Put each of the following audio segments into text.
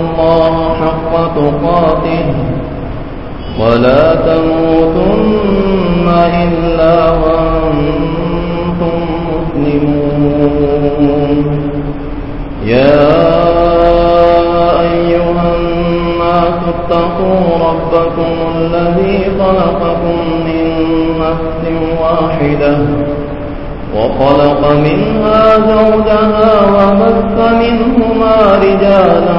الله حق تقاته ولا تموتن إلا وأنتم مسلمون. يا أيها الناس اتقوا ربكم الذي خلقكم من نفس واحدة وخلق منها زوجها وبث منهما رجالا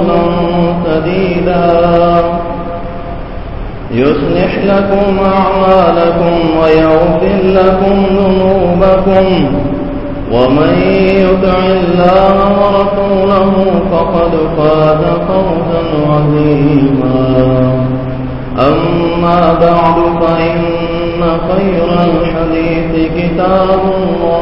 سديدا يصلح لكم أعمالكم ويغفر لكم ذنوبكم ومن يطع الله ورسوله فقد فاز فوزا عظيما أما بعد فإن خير الحديث كتاب الله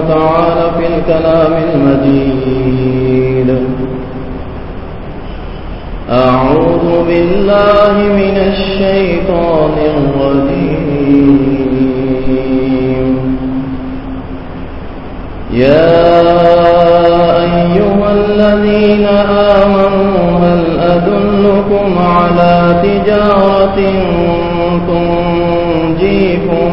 وتعالى في الكلام المجيد. أعوذ بالله من الشيطان الرجيم. يا أيها الذين آمنوا، هل أدلكم على تجارة تنجيكم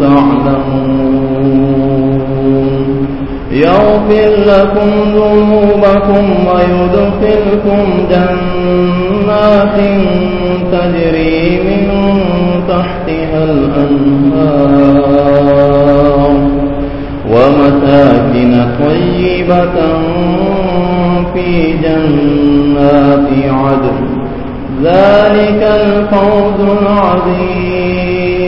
تعلمون. يغفر لكم ذنوبكم ويدخلكم جنات تجري من تحتها الأنهار. ومساكن طيبة في جنات عدن. ذلك الفوز العظيم.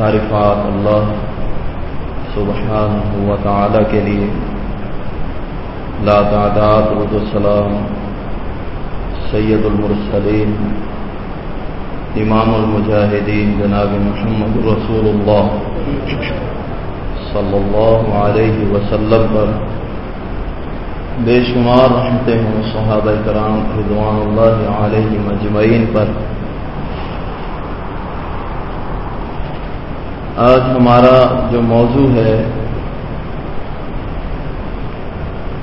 تعرفات اللہ سبحانہ و تعالی کے لیے لا تعداد رد السلام سید المرسلین امام المجاہدین جناب محمد رسول اللہ صلی اللہ علیہ وسلم پر بے شمار رحمتے ہوں صحابہ کرام رضوان اللہ علیہ مجمعین پر آج ہمارا جو موضوع ہے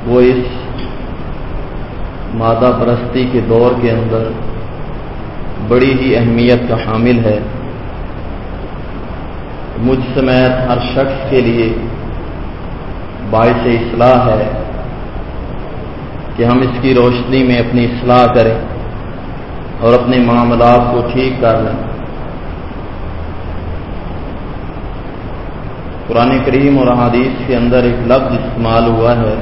وہ اس مادہ پرستی کے دور کے اندر بڑی ہی اہمیت کا حامل ہے۔ مجھ سمیت ہر شخص کے لیے باعث اصلاح ہے کہ ہم اس کی روشنی میں اپنی اصلاح کریں اور اپنے معاملات کو ٹھیک کر لیں۔ قرآن کریم اور احادیث کے اندر ایک لفظ استعمال ہوا ہے۔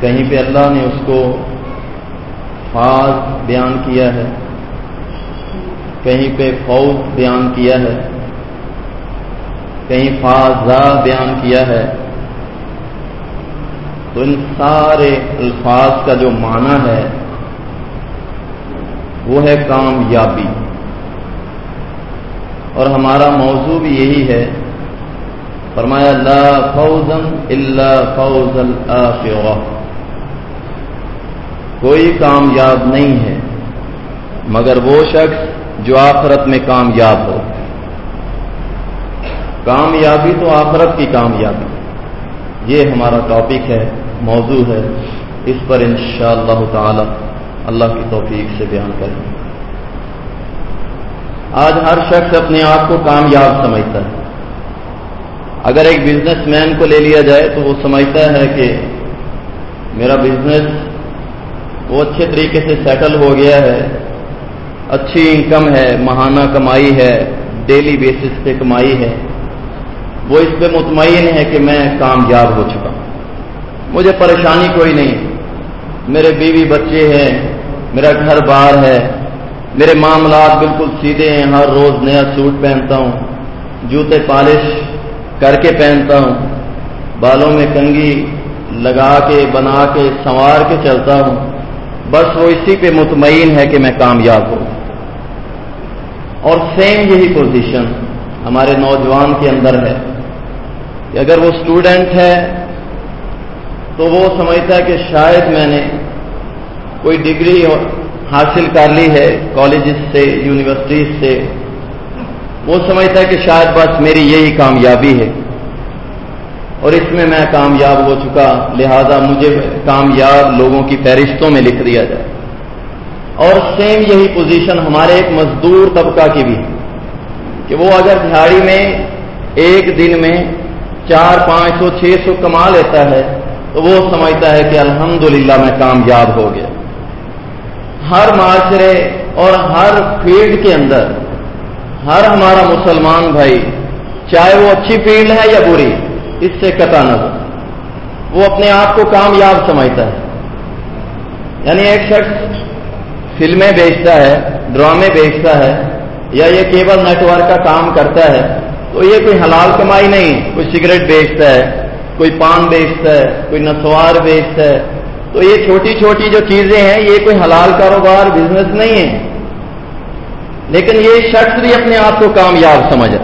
کہیں پہ اللہ نے اس کو فاض بیان کیا ہے۔ کہیں پہ فوج بیان کیا ہے۔ کہیں فاضا بیان کیا ہے۔ تو ان سارے الفاظ کا جو معنی ہے وہ ہے کامیابی۔ اور ہمارا موضوع بھی یہی ہے۔ فرمایا، لا فوزن اللہ فوز الآخرہ۔ کوئی کامیاب نہیں ہے، مگر وہ شخص جو آخرت میں کامیاب ہو۔ کامیابی تو آخرت کی کامیابی یہ ہمارا ٹاپک ہے، موضوع ہے۔ اس پر انشاءاللہ اللہ تعالی اللہ کی توفیق سے بیان کریں۔ آج ہر شخص اپنے آپ کو کامیاب سمجھتا ہے۔ اگر ایک بزنس مین کو لے لیا جائے تو وہ سمجھتا ہے کہ میرا بزنس وہ اچھے طریقے سے سیٹل ہو گیا ہے، اچھی انکم ہے، ماہانہ کمائی ہے ڈیلی بیسس پہ کمائی ہے۔ وہ اس پہ مطمئن ہے کہ میں کامیاب ہو چکا مجھے پریشانی کوئی نہیں، میرے بیوی بچے ہیں، میرا گھر بار ہے میرے معاملات بالکل سیدھے ہیں، ہر روز نیا سوٹ پہنتا ہوں، جوتے پالش کر کے پہنتا ہوں، بالوں میں کنگھی لگا کے، بنا کے، سنوار کے چلتا ہوں۔ بس وہ اسی پہ مطمئن ہے کہ میں کامیاب ہوں۔ اور سیم یہی پوزیشن ہمارے نوجوان کے اندر ہے۔ کہ اگر وہ اسٹوڈنٹ ہے، تو وہ سمجھتا ہے کہ شاید میں نے کوئی ڈگری حاصل کر لی ہے کالجز سے، یونیورسٹیز سے۔ وہ سمجھتا ہے کہ شاید بس میری یہی کامیابی ہے۔ اور اس میں میں کامیاب ہو چکا، لہذا مجھے کامیاب لوگوں کی فہرستوں میں لکھ دیا جائے۔ اور سیم یہی پوزیشن ہمارے ایک مزدور طبقہ کی بھی کہ وہ اگر دہاڑی میں ایک دن میں چار، پانچ سو، چھ سو کما لیتا ہے، تو وہ سمجھتا ہے کہ الحمدللہ میں کامیاب ہو گیا۔ ہر معاشرے اور ہر فیلڈ کے اندر، ہر ہمارا مسلمان بھائی، چاہے وہ اچھی فیلڈ ہے یا بری، اس سے قطع نظر وہ اپنے آپ کو کامیاب سمجھتا ہے۔ یعنی ایک شخص فلمیں بیچتا ہے، ڈرامے بیچتا ہے، یا یہ کیبل نیٹ ورک کا کام کرتا ہے، تو یہ کوئی حلال کمائی نہیں، کوئی سگریٹ بیچتا ہے، کوئی پان بیچتا ہے، کوئی نسوار بیچتا ہے تو یہ چھوٹی چھوٹی جو چیزیں ہیں، یہ کوئی حلال کاروبار بزنس نہیں ہے۔ لیکن یہ شخص بھی اپنے آپ کو کامیاب سمجھا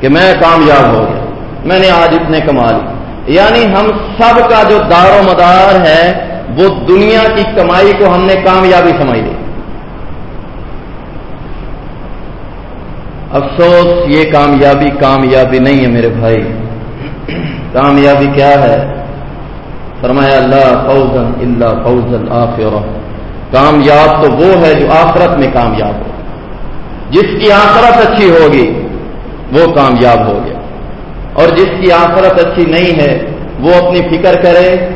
کہ میں کامیاب ہو گیا، میں نے آج اتنے کما لی۔ یعنی ہم سب کا جو دار و مدار ہے، وہ دنیا کی کمائی کو ہم نے کامیابی سمجھ لی۔ افسوس، یہ کامیابی کامیابی نہیں ہے میرے بھائی۔ کامیابی کیا ہے؟ فرمایا اللہ فوزن اللہ فوزن آخر کامیاب تو وہ ہے جو آخرت میں کامیاب ہو۔ جس کی آخرت اچھی ہوگی، وہ کامیاب ہو گیا۔ اور جس کی آخرت اچھی نہیں ہے، وہ اپنی فکر کرے۔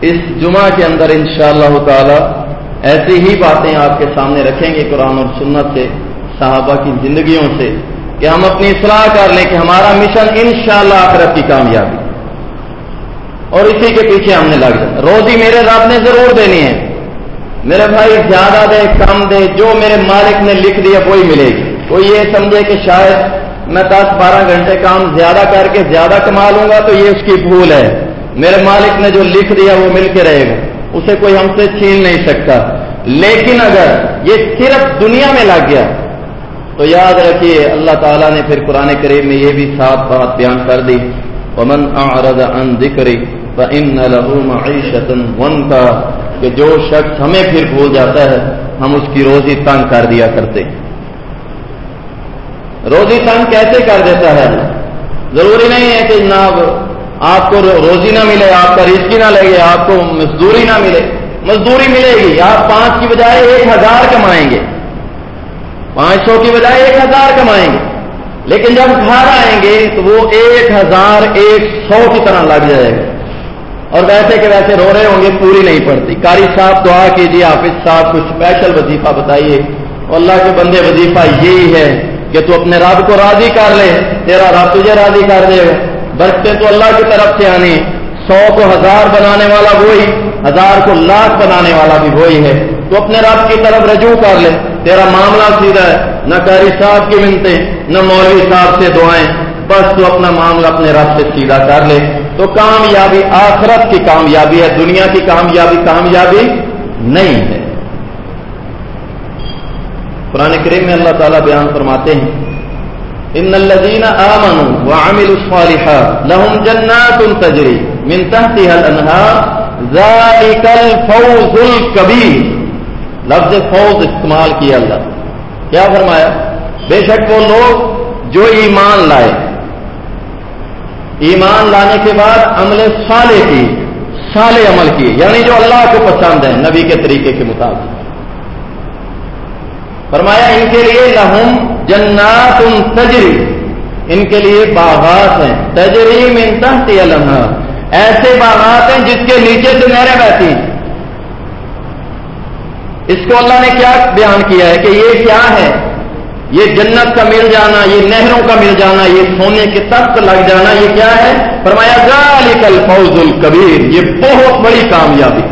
اس جمعہ کے اندر انشاءاللہ اللہ تعالی ایسی ہی باتیں آپ کے سامنے رکھیں گے قرآن اور سنت سے، صحابہ کی زندگیوں سے، کہ ہم اپنی اصلاح کر لیں کہ ہمارا مشن انشاءاللہ شاء آخرت کی کامیابی۔ اور اسی کے پیچھے ہم نے لگ جاتا روزی میرے رب نے ضرور دینی ہے۔ میرے بھائی، زیادہ دے، کم دے، جو میرے مالک نے لکھ دیا، وہی ملے گی۔ کوئی یہ سمجھے کہ شاید میں دس بارہ گھنٹے کام زیادہ کر کے زیادہ کما لوں گا، تو یہ اس کی بھول ہے۔ میرے مالک نے جو لکھ دیا، وہ مل کے رہے گا۔ اسے کوئی ہم سے چھین نہیں سکتا۔ لیکن اگر یہ صرف دنیا میں لگ گیا، تو یاد رکھیے، اللہ تعالیٰ نے پھر قرآن کریم میں یہ بھی صاف بات بیان کر دی۔ ومن اعرض عن ذکری فإن له معیشة ونکا کہ جو شخص ہمیں پھر بھول جاتا ہے، ہم اس کی روزی تنگ کر دیا کرتے۔ روزی تنگ کیسے کر دیتا ہے؟ ضروری نہیں ہے کہ جناب آپ کو روزی نہ ملے، آپ کا رزق نہ لگے آپ کو مزدوری نہ ملے۔ مزدوری ملے گی، آپ پانچ کی بجائے ایک ہزار کمائیں گے۔ پانچ سو کی بجائے ایک ہزار کمائیں گے۔ لیکن جب گھر آئیں گے تو وہ ایک ہزار ایک سو کی طرح لگ جائے گا۔ اور ویسے کہ ویسے رو رہے ہوں گے، پوری نہیں پڑتی۔ کاری صاحب، دعا کیجیے، حافظ صاحب کچھ اسپیشل وظیفہ بتائیے۔ اللہ کے بندے، وظیفہ یہی ہے کہ تو اپنے رب کو راضی کر لے، تیرا رب تجھے راضی کر دے۔ گا تو اللہ کی طرف سے آنی۔ سو کو ہزار بنانے والا وہی، ہزار کو لاکھ بنانے والا بھی وہی ہے۔ تو اپنے رب کی طرف رجوع کر لے۔ تیرا معاملہ سیدھا ہے۔ نہ کاری صاحب کی منتیں، نہ مولوی صاحب سے دعائیں۔ بس تو اپنا معاملہ اپنے رب سے سیدھا کر لے۔ تو کامیابی آخرت کی کامیابی ہے، دنیا کی کامیابی کامیابی نہیں ہے۔ قرآن کریم میں اللہ تعالیٰ بیان فرماتے ہیں، ان الذين امنوا وعملوا الصالحات لهم جنات تجري من تحتها الانهار ذلك الفوز الكبير لفظ فوز استعمال کیا اللہ۔ کیا فرمایا؟ بے شک وہ لوگ جو ایمان لائے۔ ایمان لانے کے بعد عمل سالے کی سالے عمل کی یعنی جو اللہ کو پسند ہے نبی کے طریقے کے مطابق۔ فرمایا، ان کے لیے لہم جنات ان تجری، ان کے لیے باغات ہیں۔ تجری میں تحتی ایسے باغات ہیں جس کے نیچے سے نہریں بہتی ہیں۔ اس کو اللہ نے کیا بیان کیا ہے کہ یہ کیا ہے؟ یہ جنت کا مل جانا، یہ نہروں کا مل جانا، یہ سونے کے تخت لگ جانا، یہ کیا ہے؟ فرمایا، ذالک الفوز الکبیر، یہ بہت بڑی کامیابی۔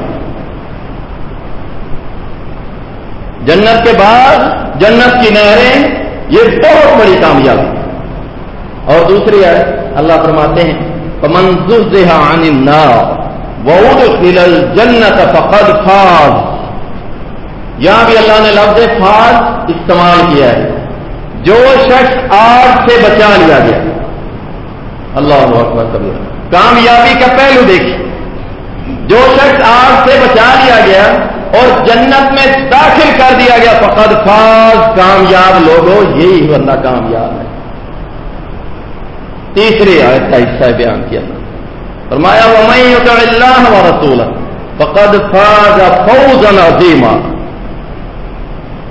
جنت کے بعد جنت کی نہریں، یہ بہت بڑی کامیابی۔ اور دوسری ہے، اللہ فرماتے ہیں منظر عن النار وادخل الجنت فقد فاز۔ یہاں بھی اللہ نے لفظ فاز استعمال کیا ہے۔ جو شخص آگ سے بچا لیا گیا۔ اللہ اکبر کبھی کامیابی کا پہلو دیکھیے۔ جو شخص آگ سے بچا لیا گیا اور جنت میں داخل کر دیا گیا، فقد فاز کامیاب۔ لوگوں، یہی بندہ کامیاب ہے۔ تیسری آیت کا حصہ بیان کیا۔ فرمایا وہ میں اللہ و رسول فقد فاز فوزن عظیمہ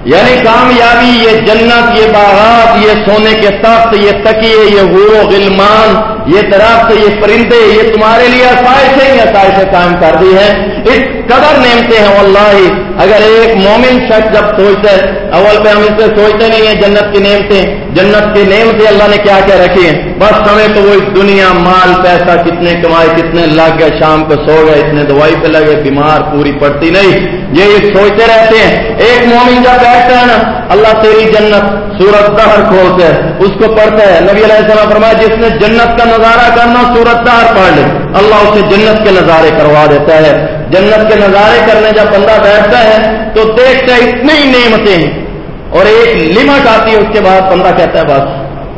یعنی کامیابی، یہ جنت، یہ باغات، یہ سونے کے تخت، یہ تکیے، یہ غور غلمان، یہ درخت، یہ پرندے، یہ تمہارے لیے آسائشیں ہی آسائشیں قائم کر دی ہیں۔ اس قدر نعمتیں ہیں واللہ، اگر ایک مومن شخص جب سوچتا ہے، اول پہ ہم اس سے سوچتے نہیں ہیں جنت کی نعمتیں، جنت کی نعمتیں اللہ نے کیا کیا رکھی ہیں؟ بس ہمیں تو وہ اس دنیا، مال، پیسہ، کتنے کمائے، کتنے لگ گئے، شام کو سو گئے، اتنے دوائی پہ لگے، بیمار پوری پڑتی نہیں۔ یہ سوچتے رہتے ہیں۔ ایک مومن جب بیٹھتا ہے نا، اللہ تیری جنت سورت دہر کھولتے ہے، اس کو پڑھتا ہے۔ نبی علیہ السلام فرمایا، جس نے جنت کا نظارہ کرنا، سورت دہر پڑھ لے۔ اللہ اسے جنت کے نظارے کروا دیتا ہے۔ جنت کے نظارے کرنے جب بندہ بیٹھتا ہے، تو دیکھتا ہے اتنی ہی نعمتیں ہیں۔ اور ایک لمٹ آتی ہے اس کے بعد بندہ کہتا ہے، بس،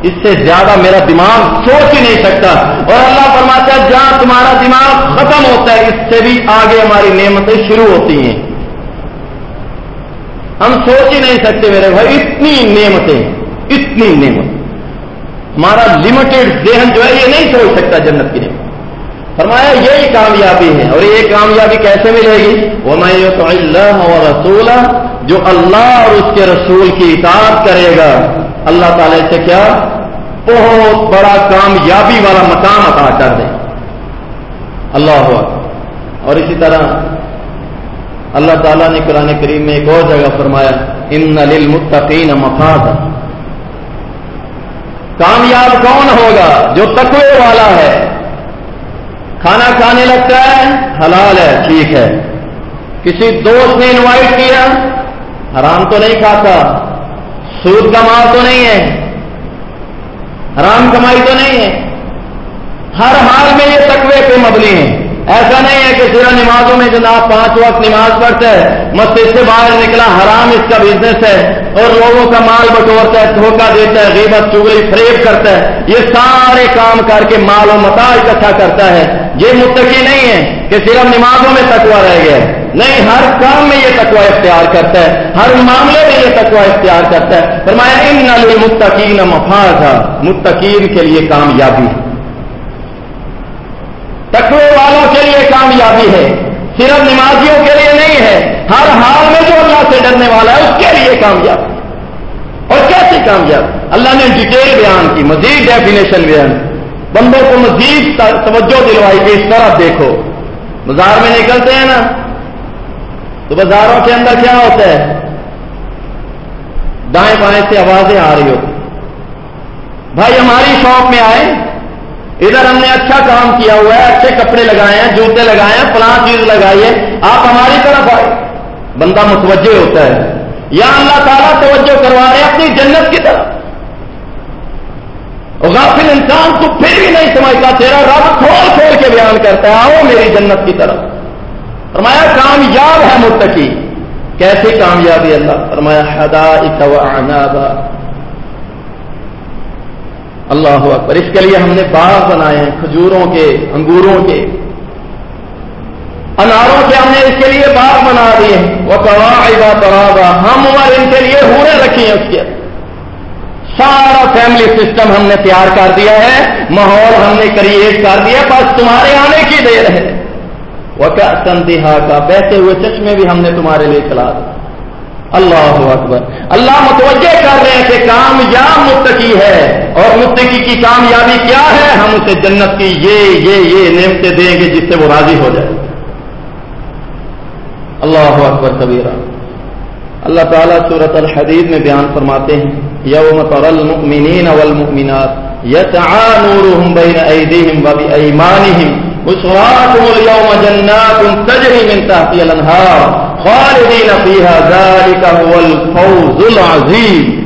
اس سے زیادہ میرا دماغ سوچ ہی نہیں سکتا۔ اور اللہ فرماتا ہے، جہاں تمہارا دماغ ختم ہوتا ہے، اس سے بھی آگے ہماری نعمتیں شروع ہوتی ہیں۔ ہم سوچ ہی نہیں سکتے میرے بھائی، اتنی نعمتیں، اتنی نعمت ہمارا لمیٹڈ ذہن جو ہے، یہ نہیں سوچ سکتا جنت کی نعمت فرمایا، یہی کامیابی ہے۔ اور یہ کامیابی کیسے ملے گی؟ وہ میں تو اللہ اور رسول جو اللہ اور اس کے رسول کی اطاعت کرے گا، اللہ تعالی سے کیا؟ بہت بڑا کامیابی والا مقام عطا کر دے۔ اللہ اور اسی طرح اللہ تعالیٰ نے قرآن کریم میں ایک اور جگہ فرمایا ان للمتقین مفاد کامیاب کون ہوگا؟ جو تقوی والا ہے۔ کھانا کھانے لگتا ہے، حلال ہے، ٹھیک ہے۔ کسی دوست نے انوائٹ کیا، حرام تو نہیں کھاتا۔ سود کا مال تو نہیں ہے۔ حرام کمائی تو نہیں ہے۔ ہر حال میں یہ تقوی پہ مبنی ہے۔ ایسا نہیں ہے کہ صرف نمازوں میں جناب پانچ وقت نماز پڑھتا ہے مسجد سے باہر نکلا، حرام اس کا بزنس ہے، اور لوگوں کا مال بٹورتا ہے، دھوکہ دیتا ہے، غیبت، چگلی، فریب کرتا ہے۔ یہ سارے کام کر کے مال و متا اکٹھا کرتا ہے۔ یہ متقی نہیں ہے کہ صرف نمازوں میں تکوا رہ گیا نہیں، ہر کام میں یہ تکوا اختیار کرتا ہے۔ ہر معاملے میں یہ تکوا اختیار کرتا ہے۔ فرمایا، ان متقین مفاظ متقین کے لیے کامیابی۔ ہے تقوی والوں کے لیے کامیابی ہے، صرف نمازیوں کے لیے نہیں ہے، ہر حال میں جو اللہ سے ڈرنے والا ہے، اس کے لیے کامیاب اور کیسے کامیاب؟ اللہ نے ڈیٹیل بیان کی، مزید ڈیفینیشن بیان بندوں کو مزید توجہ دلوائی کہ اس طرح دیکھو۔ بازار میں نکلتے ہیں نا۔ تو بازاروں کے اندر کیا ہوتا ہے؟ دائیں بائیں سے آوازیں آ رہی ہوتی۔ بھائی ہماری شاپ میں آئے ادھر ہم نے اچھا کام کیا ہوا ہے، اچھے کپڑے لگائے ہیں، جوتے لگائے ہیں، فلاں چیز لگائی ہے۔ آپ ہماری طرف آئے۔ بندہ متوجہ ہوتا ہے۔ یا اللہ تعالیٰ توجہ کروا رہے ہیں اپنی جنت کی طرف۔ غافل انسان تو پھر بھی نہیں سمجھتا، تیرا رب کھول کھول کے بیان کرتا ہے، آؤ میری جنت کی طرف۔ فرمایا، کامیاب ہے متقی۔ کیسی کامیابی اللہ؟ فرمایا حدا اللہ اکبر۔ اس کے لیے ہم نے باغ بنائے ہیں، کھجوروں کے، انگوروں کے۔ اناروں کے ہم نے اس کے لیے باغ بنا دیے وہ کبا ترابا ہم عمر ان کے لیے ہونے رکھی ہیں اس کے۔ سارا فیملی سسٹم ہم نے تیار کر دیا ہے، ماحول ہم نے کریٹ کر دیا بس تمہارے آنے کی دیر ہے۔ وہ کیا سندیہا کا بہتے ہوئے چشمے بھی ہم نے تمہارے لیے چلا دیا اللہ اکبر۔ اللہ متوجہ کر رہے ہیں کہ کامیاب متقی ہے۔ اور متقی کی کامیابی کیا ہے؟ ہم اسے جنت کی یہ یہ یہ نعمتیں دیں گے جس سے وہ راضی ہو جائے۔ اللہ اکبر کبیرہ۔ اللہ تعالیٰ صورت الحدید میں بیان فرماتے ہیں، یوم تر المؤمنین والمؤمنات یسعا نورهم بین ایدیہم و بایمانہم بشراکم اليوم جنات تجری من تحتی الانہار۔ خالدین فیہا ذالک هو الفوز العظیم۔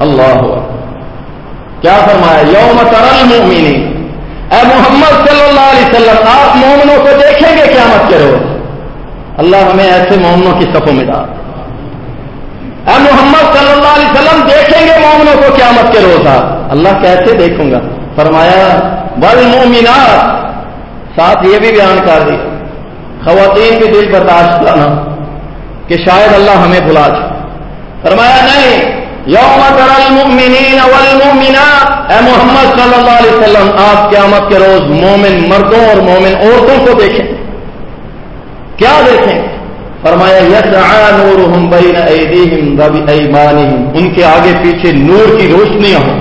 اللہ کیا فرمایا؟ یوم تر المؤمنین۔ اے محمد صلی اللہ علیہ وسلم، آپ مومنوں کو دیکھیں گے قیامت کے روز۔ اللہ ہمیں ایسے مومنوں کی صفوں میں ڈال۔ اے محمد صلی اللہ علیہ وسلم، دیکھیں گے مومنوں کو قیامت کے روز آپ۔ اللہ کیسے دیکھوں گا؟ فرمایا بل ساتھ یہ بھی بیان کر دی۔ خواتین بھی دل برداشت کرنا کہ شاید اللہ ہمیں بلا جائے فرمایا، نہیں، یوم تر المؤمنین والمؤمنات۔ اے محمد صلی اللہ علیہ وسلم، آپ قیامت کے روز مومن مردوں اور مومن عورتوں کو دیکھیں۔ کیا دیکھیں؟ فرمایا یسعا نورہم بین ایدیہم و ایمانہم ان کے آگے پیچھے نور کی روشنیاں ہوں۔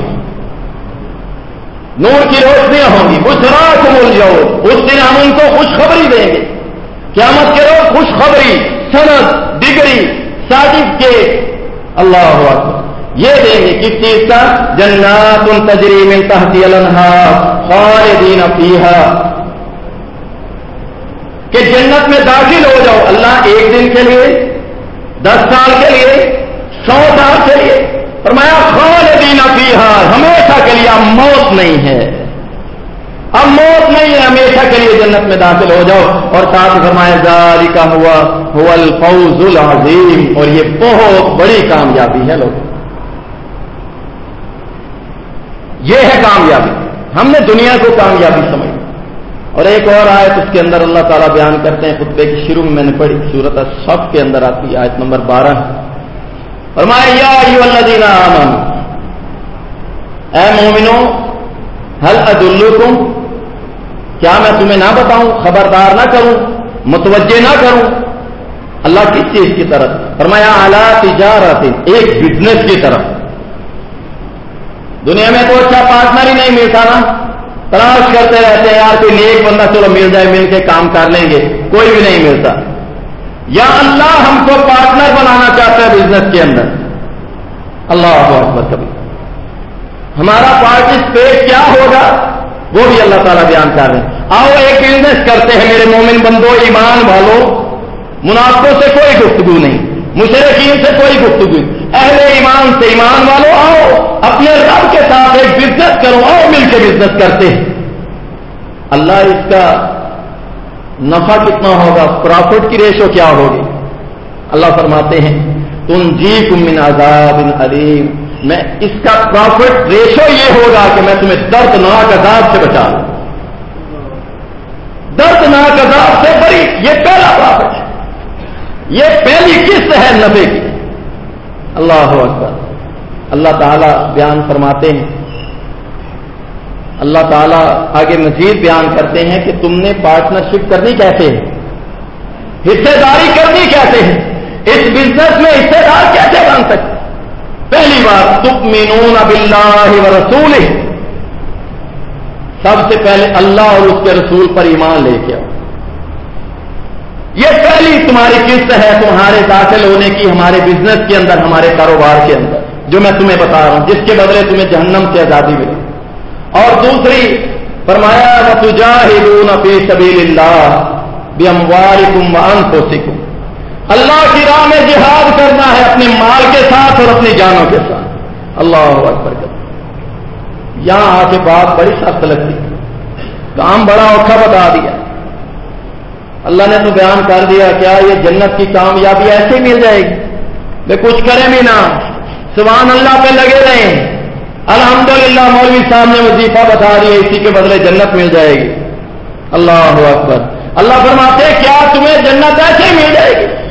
نور کی روشنیاں ہوں گی۔ بشراکم الجو اس دن ہم ان کو خوشخبری دیں گے۔ قیامت کے روز خوشخبری، سند، ڈگری، سرٹیفکیٹ۔ اللہ اکبر۔ یہ دیں گے کس چیز کا؟ جنات ان تجری میں تحتی النہا خالدین فیہا۔ کہ جنت میں داخل ہو جاؤ اللہ ایک دن کے لیے، دس سال کے لیے، سو سال کے لیے۔ فرمایا، خالدین فیہا، ہمیشہ کے لیے موت نہیں ہے۔ اب موت نہیں ہے، ہمیشہ کے لیے جنت میں داخل ہو جاؤ۔ اور ساتھ فرمائے زاری کا ہوا الفوز العظیم۔ اور یہ بہت بڑی کامیابی ہے لوگ یہ ہے کامیابی۔ ہم نے دنیا کو کامیابی سمجھ اور ایک اور آیت اس کے اندر اللہ تعالیٰ بیان کرتے ہیں، خطبے کی شروع میں میں نے پڑھی صورت سب کے اندر آتی ہے، آیت نمبر بارہ۔ فرمایا، یا اللہ آمن اے مومنو حل ادلکم کیا میں تمہیں نہ بتاؤں؟ خبردار نہ کروں، متوجہ نہ کروں۔ اللہ کس چیز کی طرف؟ فرمایا اعلیٰ تجارت، ایک بزنس کی طرف۔ دنیا میں تو اچھا پارٹنر ہی نہیں ملتا نا۔ تلاش کرتے رہتے ہیں، یار، کوئی نیک بندہ چلو، مل جائے، مل کے کام کر لیں گے۔ کوئی بھی نہیں ملتا۔ یا اللہ، ہم کو پارٹنر بنانا چاہتا ہے بزنس کے اندر۔ اللہ اکبر کبھی۔ ہمارا پارٹیسپیٹ کیا ہوگا؟ وہ بھی اللہ تعالیٰ بیان کر رہے ہیں۔ آؤ ایک بزنس کرتے ہیں، میرے مومن بندو، ایمان والوں منافقوں سے کوئی گفتگو نہیں مشرقین سے کوئی گفتگو اہل ایمان سے ایمان والوں آؤ اپنے رب کے ساتھ ایک بزنس کرو، آؤ مل کے بزنس کرتے ہیں۔ اللہ اس کا نفع کتنا ہوگا؟ پرافٹ کی ریشو کیا ہوگی؟ اللہ فرماتے ہیں تم جی کمن عذاب علیم۔ میں اس کا پرافٹ ریشو یہ ہوگا کہ میں تمہیں دردناک عذاب سے بچا لوں۔ دردناک عذاب سے بڑی یہ پہلا پرافٹ ہے۔ یہ پہلی قسط ہے نبے کی۔ اللہ اکبر۔ اللہ تعالی بیان فرماتے ہیں۔ اللہ تعالیٰ آگے مزید بیان کرتے ہیں کہ تم نے پارٹنرشپ کرنی کیسے ہے؟ حصے داری کرنی کیسے ہے؟ اس بزنس میں حصے دار کیسے بن سکتے پہلی بات تم مینون اب اللہ و رسول سب سے پہلے اللہ اور اس کے رسول پر ایمان لے کے آؤ. یہ پہلی تمہاری قسط ہے تمہارے داخل ہونے کی، ہمارے بزنس کے اندر، ہمارے کاروبار کے اندر، جو میں تمہیں بتا رہا ہوں، جس کے بدلے تمہیں جہنم سے آزادی ملے اور دوسری، فرمایا تجاہدون فی سبیل اللہ باموالکم وانفسکم اللہ کی راہ میں جہاد کرنا ہے اپنے مال کے ساتھ اور اپنی جانوں کے ساتھ۔ اللہ اکبر۔ کر یہاں آ کے بات بڑی سخت لگتی۔ کام بڑا اوکھا بتا دیا۔ اللہ نے تو بیان کر دیا کیا یہ جنت کی کامیابی ایسے مل جائے گی۔ میں کچھ کریں بھی نہ۔ سبحان اللہ پہ لگے رہیں۔ الحمدللہ مولوی صاحب نے وظیفہ بتا دیا، اسی کے بدلے جنت مل جائے گی۔ اللہ اکبر۔ اللہ فرماتے کیا تمہیں جنت ایسے ہی مل جائے گی؟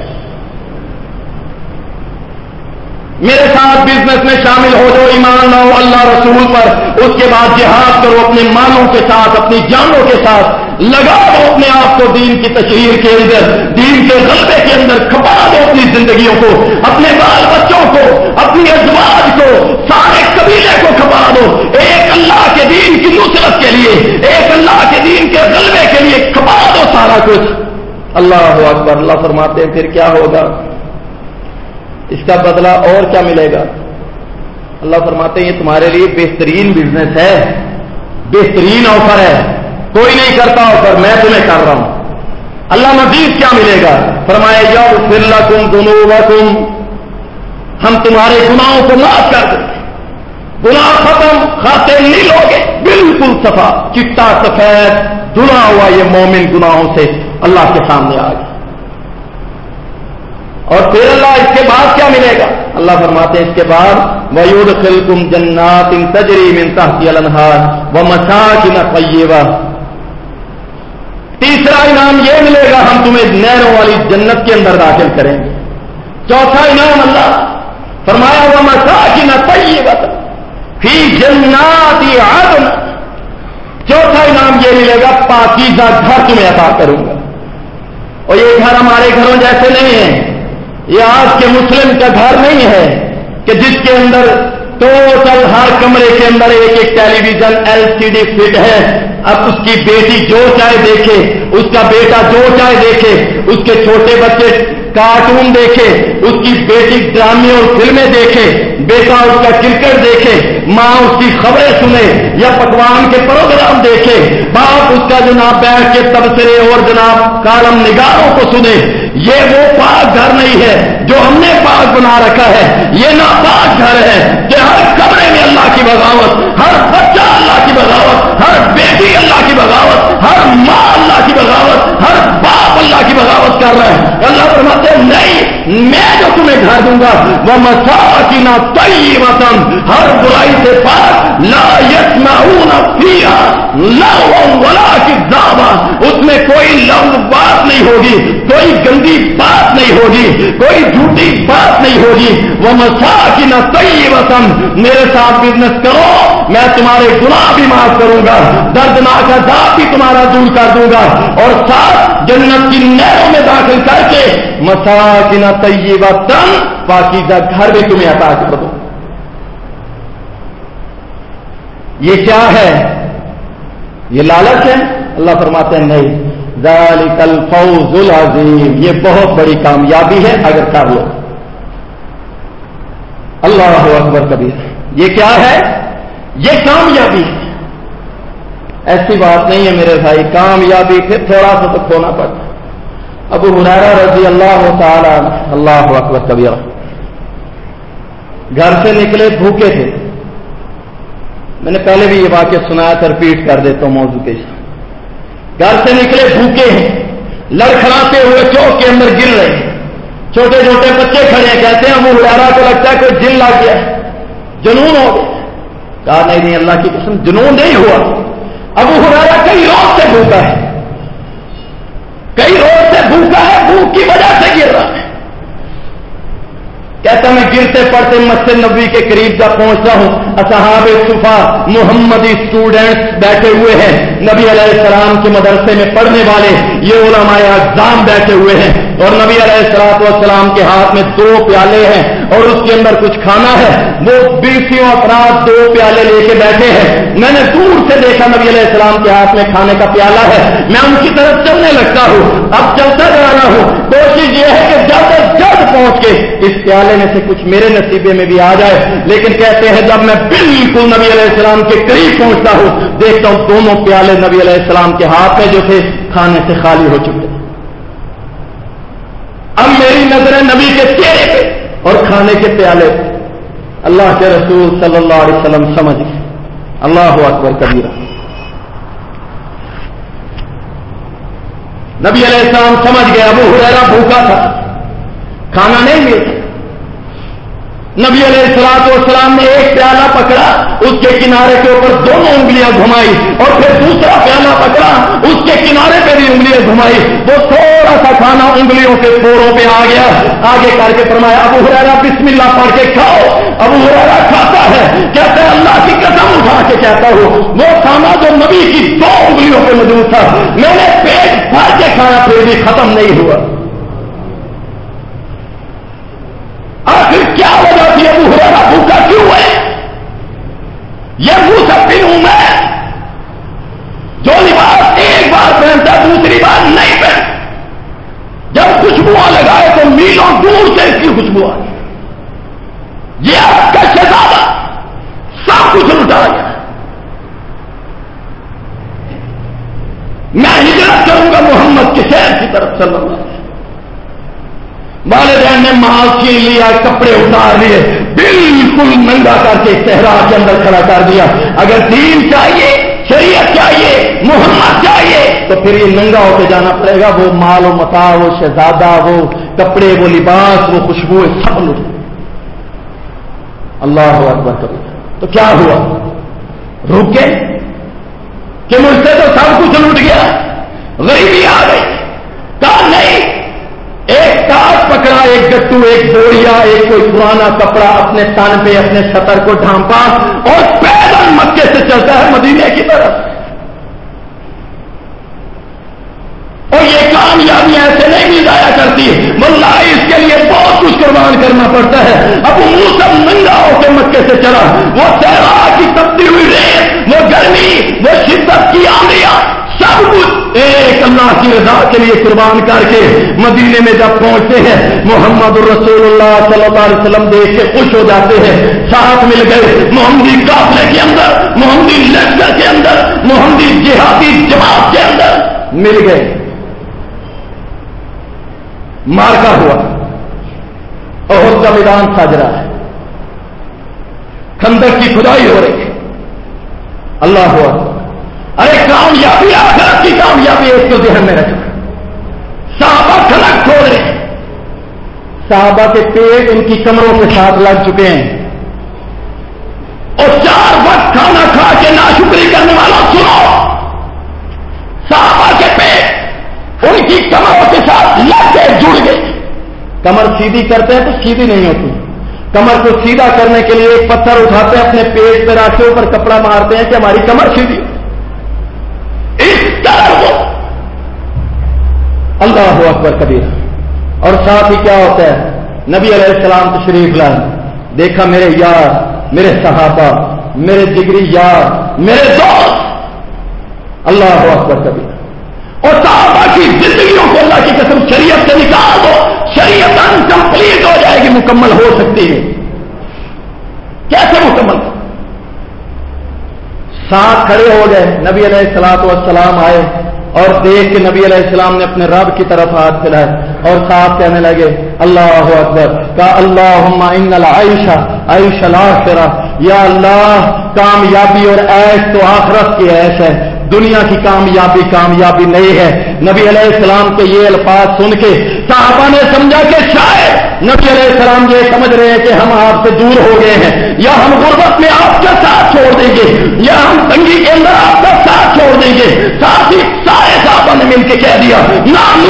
میرے ساتھ بزنس میں شامل ہو جو ایمان ہو اللہ رسول پر، اس کے بعد جہاد کرو اپنے مالوں کے ساتھ، اپنی جانوں کے ساتھ، لگا دو اپنے آپ کو دین کی تشہیر کے اندر، دین کے غلبے کے اندر، کھپا دو اپنی زندگیوں کو، اپنے بال بچوں کو، اپنی ازواج کو، سارے قبیلے کو کھپا دو۔ ایک اللہ کے دین کی نصرت کے لیے، ایک اللہ کے دین کے غلبے کے لیے کھپا دو سارا کچھ۔ اللہ اکبر، اللہ فرماتے ہیں، پھر کیا ہوگا؟ اس کا بدلہ اور کیا ملے گا؟ اللہ فرماتے ہیں، یہ تمہارے لیے بہترین بزنس ہے، بہترین آفر ہے۔ کوئی نہیں کرتا آفر میں تمہیں کر رہا ہوں۔ اللہ مزید کیا ملے گا؟ فرمائے جاؤ پھر تم دونوں ہم تمہارے گناہوں کو معاف کر دیں گناہ ختم، خاتے نہیں لوگے۔ بالکل صفا، چٹا سفید، دھلا ہوا یہ مومن گناہوں سے اللہ کے سامنے آ گیا۔ اور پھر اللہ اس کے بعد کیا ملے گا؟ اللہ فرماتے ہیں اس کے بعد ویود خلکم جنات ان تجری منتا النہار و مسا کی تیسرا انعام یہ ملے گا، ہم تمہیں نہروں والی جنت کے اندر داخل کریں گے۔ چوتھا انعام اللہ، فرمایا ہوا مسا کی نہ فی جنات چوتھا انعام یہ ملے گا، پاکیزہ گھر تمہیں عطا کروں گا۔ اور یہ گھر ہمارے گھروں جیسے نہیں ہیں۔ یہ آج کے مسلم کا گھر نہیں ہے کہ جس کے اندر ٹوٹل ہر کمرے کے اندر ایک ایک television L C D fit ہے۔ اب اس کی بیٹی جو چاہے دیکھے، اس کا بیٹا جو چاہے دیکھے، اس کے چھوٹے بچے کارٹون دیکھے، اس کی بیٹی ڈرامے اور فلمیں دیکھے بیٹا اس کا کرکٹ دیکھے، ماں اس کی خبریں سنے یا پکوان کے پروگرام دیکھے، باپ اس کا جناب بیٹھ کے تبصرے اور جناب کالم نگاروں کو سنے۔ یہ وہ پاک گھر نہیں ہے جو ہم نے پاک بنا رکھا ہے۔ یہ ناپاک گھر ہے کہ ہر کمرے میں اللہ کی بغاوت، ہر بچہ اللہ کی بغاوت، ہر بیٹی اللہ کی بغاوت، ہر ماں اللہ کی بغاوت، ہر باپ اللہ کی بغاوت کر رہا ہے اللہ فرماتے نہیں میں جو تمہیں گھر دوں گا وہ مسا کی تئی وطن ہر برائی سے پاک، لا یت نہ ولا کی دعوا اس میں کوئی لفظ بات نہیں ہوگی، کوئی گندی بات نہیں ہوگی، کوئی جھوٹی بات نہیں ہوگی۔ وہ مسا کی تئی وطن میرے ساتھ بزنس کرو۔ میں تمہارے گناہ بھی معاف کروں گا، دردناک عذاب بھی تمہارا دور کر دوں گا۔ اور ساتھ جنت کی نہروں میں داخل کر کے مساکن طیبہ تن پاکیزہ گھر بھی تمہیں عطا کر دوں۔ یہ کیا ہے؟ یہ لالچ ہے؟ اللہ فرماتے ہیں، نہیں۔ ذالک الفوز العظیم۔ یہ بہت بڑی کامیابی ہے، اگر کر لو۔ اللہ اکبر کبیر۔ یہ کیا ہے؟ یہ کامیابی ہے۔ ایسی بات نہیں ہے میرے بھائی، کامیابی پھر تھوڑا سا تو کھونا پڑتا ابو حرارا رضی اللہ تعالی اللہ اکبر کبیر گھر سے نکلے بھوکے تھے۔ میں نے پہلے بھی یہ واقعہ سنایا تھا رپیٹ کر دیتا ہوں موضوع کے ساتھ گھر سے نکلے بھوکے ہیں۔ لڑکھڑاتے ہوئے چوک کے اندر گر رہے ہیں۔ چھوٹے چھوٹے بچے کھڑے ہیں، کہتے ہیں وہ ہرارا کو لگتا ہے کوئی جن لا گیا جنون ہو گیا۔ کہا، نہیں نہیں، اللہ کی قسم جنون نہیں ہوا۔ اب وہ ہرارا کئی روز سے بھوکا ہے۔ کئی روز سے بھوکا ہے، بھوک کی وجہ سے گر رہا ہے۔ کہتا میں گرتے پڑتے مسجد نبی کے قریب جب پہنچتا ہوں۔ اصحاب صفا محمدی اسٹوڈینٹس بیٹھے ہوئے ہیں۔ نبی علیہ السلام کے مدرسے میں پڑھنے والے، یہ علماء اقدام بیٹھے ہوئے ہیں۔ اور نبی علیہ السلاط والسلام کے ہاتھ میں دو پیالے ہیں۔ اور اس کے اندر کچھ کھانا ہے۔ وہ بیسوں افراد دو پیالے لے کے بیٹھے ہیں۔ میں نے دور سے دیکھا نبی علیہ السلام کے ہاتھ میں کھانے کا پیالہ ہے۔ میں ان کی طرف چلنے لگتا ہوں۔ اب چلتا جانا ہوں۔ کوشش یہ ہے کہ جلد از جلد پہنچ کے اس پیالے میں سے کچھ میرے نصیبے میں بھی آ جائے۔ لیکن کہتے ہیں جب میں بالکل نبی علیہ السلام کے قریب پہنچتا ہوں، دیکھتا ہوں دونوں پیالے نبی علیہ السلام کے ہاتھ میں جو تھے، کھانے سے خالی ہو چکے۔ اب میری نظریں نبی کے چہرے پہ۔ اور کھانے کے پیالے اللہ کے رسول صلی اللہ علیہ وسلم سمجھ گئے۔ اللہ اکبر کبیرہ۔ نبی علیہ السلام سمجھ گئے، ابو ہریرا بھوکا تھا، کھانا نہیں ملتا۔ نبی علیہ السلام والسلام نے ایک پیالہ پکڑا، اس کے کنارے کے اوپر دونوں انگلیاں گھمائی اور پھر دوسرا پیالہ پکڑا، اس کے کنارے پہ بھی انگلیاں گھمائی۔ وہ تھوڑا سا کھانا انگلیوں کے پوروں پہ آ گیا۔ آگے کر کے فرمایا، ابو ہرارا بسم اللہ پڑھ کے کھاؤ۔ ابو ہرارا کھاتا ہے کہتے ہیں اللہ کی قدم اٹھا کے کہتا ہوں۔ وہ کھانا جو نبی کی دو انگلیوں پہ موجود تھا، میں نے پیٹ بھر کے کھانا پھر بھی ختم نہیں ہوا آخر کیا وجہ تھی ابو بھوکا کیوں ہے یہ منہ سب ہوں میں جو لباس ایک بار پہنتا دوسری بار نہیں پہن جب خوشبو لگائے تو میلوں دور سے اس کی خوشبو آ یہ آپ کا شہزادہ سب کچھ لٹا گیا۔ میں ہجرت کروں گا محمد کے شہر کی طرف چل رہا والدین نے مال چھین لیا، کپڑے اتار لیے بالکل ننگا کر کے صحرا کے اندر کھڑا کر دیا۔ اگر دین چاہیے، شریعت چاہیے، محمد چاہیے، تو پھر یہ ننگا ہو کے جانا پڑے گا۔ وہ مال و متا، وہ شہزادہ، وہ کپڑے، وہ لباس، وہ خوشبو سب لوٹ اللہ اکبر۔ کبھی تو کیا ہوا؟ رک گئے کہ مجھ سے تو سب کچھ لوٹ گیا۔ غریبی آ گئی۔ کہا نہیں۔ ایک گٹو ایک بوڑیا ایک کوئی پرانا کپڑا اپنے تن پہ، اپنے سطر کو ڈھانپا اور پیدل مکے سے چلتا ہے مدینے کی طرف۔ اور یہ کامیابی ایسے نہیں مل جایا کرتی ملا اس کے لیے بہت کچھ قربان کرنا پڑتا ہے۔ اب وہ سب ننگا ہو کے مکے سے چلا، وہ سہرا کی تبدیل ہوئی ریت، وہ گرمی، وہ شدت کی آندیاں سب کچھ ایک اللہ کی رضا کے لیے قربان کر کے مدینے میں جب پہنچتے ہیں، محمد الرسول اللہ صلی اللہ علیہ وسلم دیکھ کے خوش ہو جاتے ہیں۔ ساتھ مل گئے محمدی قافلے کے اندر، محمدی لشکر کے اندر، محمدی جہادی جماعت کے اندر۔ مل گئے۔ مارکا ہوا۔ اور کا میدان ساج رہا ہے۔ خندق کی کھدائی ہو رہی ہے۔ اللہ ہوا۔ ارے کامیابی آخرت کی کامیابی اس کو ذہن میں رکھنا صحابہ کھلک کھول رہے ہیں۔ صحابہ کے پیٹ ان کی کمروں کے ساتھ لگ چکے ہیں۔ اور چار وقت کھانا کھا کے ناشکری کرنے والا سنو۔ صحابہ کے پیٹ ان کی کمروں کے ساتھ لگ کے جڑ گئے۔ کمر سیدھی کرتے ہیں تو سیدھی نہیں ہوتی۔ کمر کو سیدھا کرنے کے لیے ایک پتھر اٹھاتے ہیں، اپنے پیٹ پہ رکھتے اوپر کپڑا مارتے ہیں کہ ہماری کمر سیدھی اس طرح وہ اللہ اکبر کبیر۔ اور ساتھ ہی کیا ہوتا ہے؟ نبی علیہ السلام تشریف لائے۔ دیکھا میرے یار، میرے صحابہ، میرے جگری یار، میرے دوست۔ اللہ اکبر کبیر۔ اور صحابہ کی زندگیوں کو اللہ کی قسم شریعت سے نکال دو۔ شریعت انکمپلیٹ ہو جائے گی، مکمل ہو سکتی ہے۔ کیسے مکمل؟ ساتھ کھڑے ہو گئے۔ نبی علیہ السلاط والسلام آئے۔ اور دیکھ کے نبی علیہ السلام نے اپنے رب کی طرف ہاتھ پھیلائے اور ساتھ کہنے لگے، اللہ اکبر. کا اللہ عائشہ عائش یا اللہ، کامیابی اور ایش تو آخرت کی عیش ہے۔ دنیا کی کامیابی کامیابی نہیں ہے۔ نبی علیہ السلام کے یہ الفاظ سن کے صحابہ نے سمجھا کہ شاید نبی علیہ السلام یہ سمجھ رہے ہیں کہ ہم آپ سے دور ہو گئے ہیں، یا ہم غربت میں آپ کا ساتھ چھوڑ دیں گے، یا ہم تنگی کے اندر آپ کا ساتھ چھوڑ دیں گے۔ ساتھ ہی سارے صحابہ نے مل کے کہہ دیا نام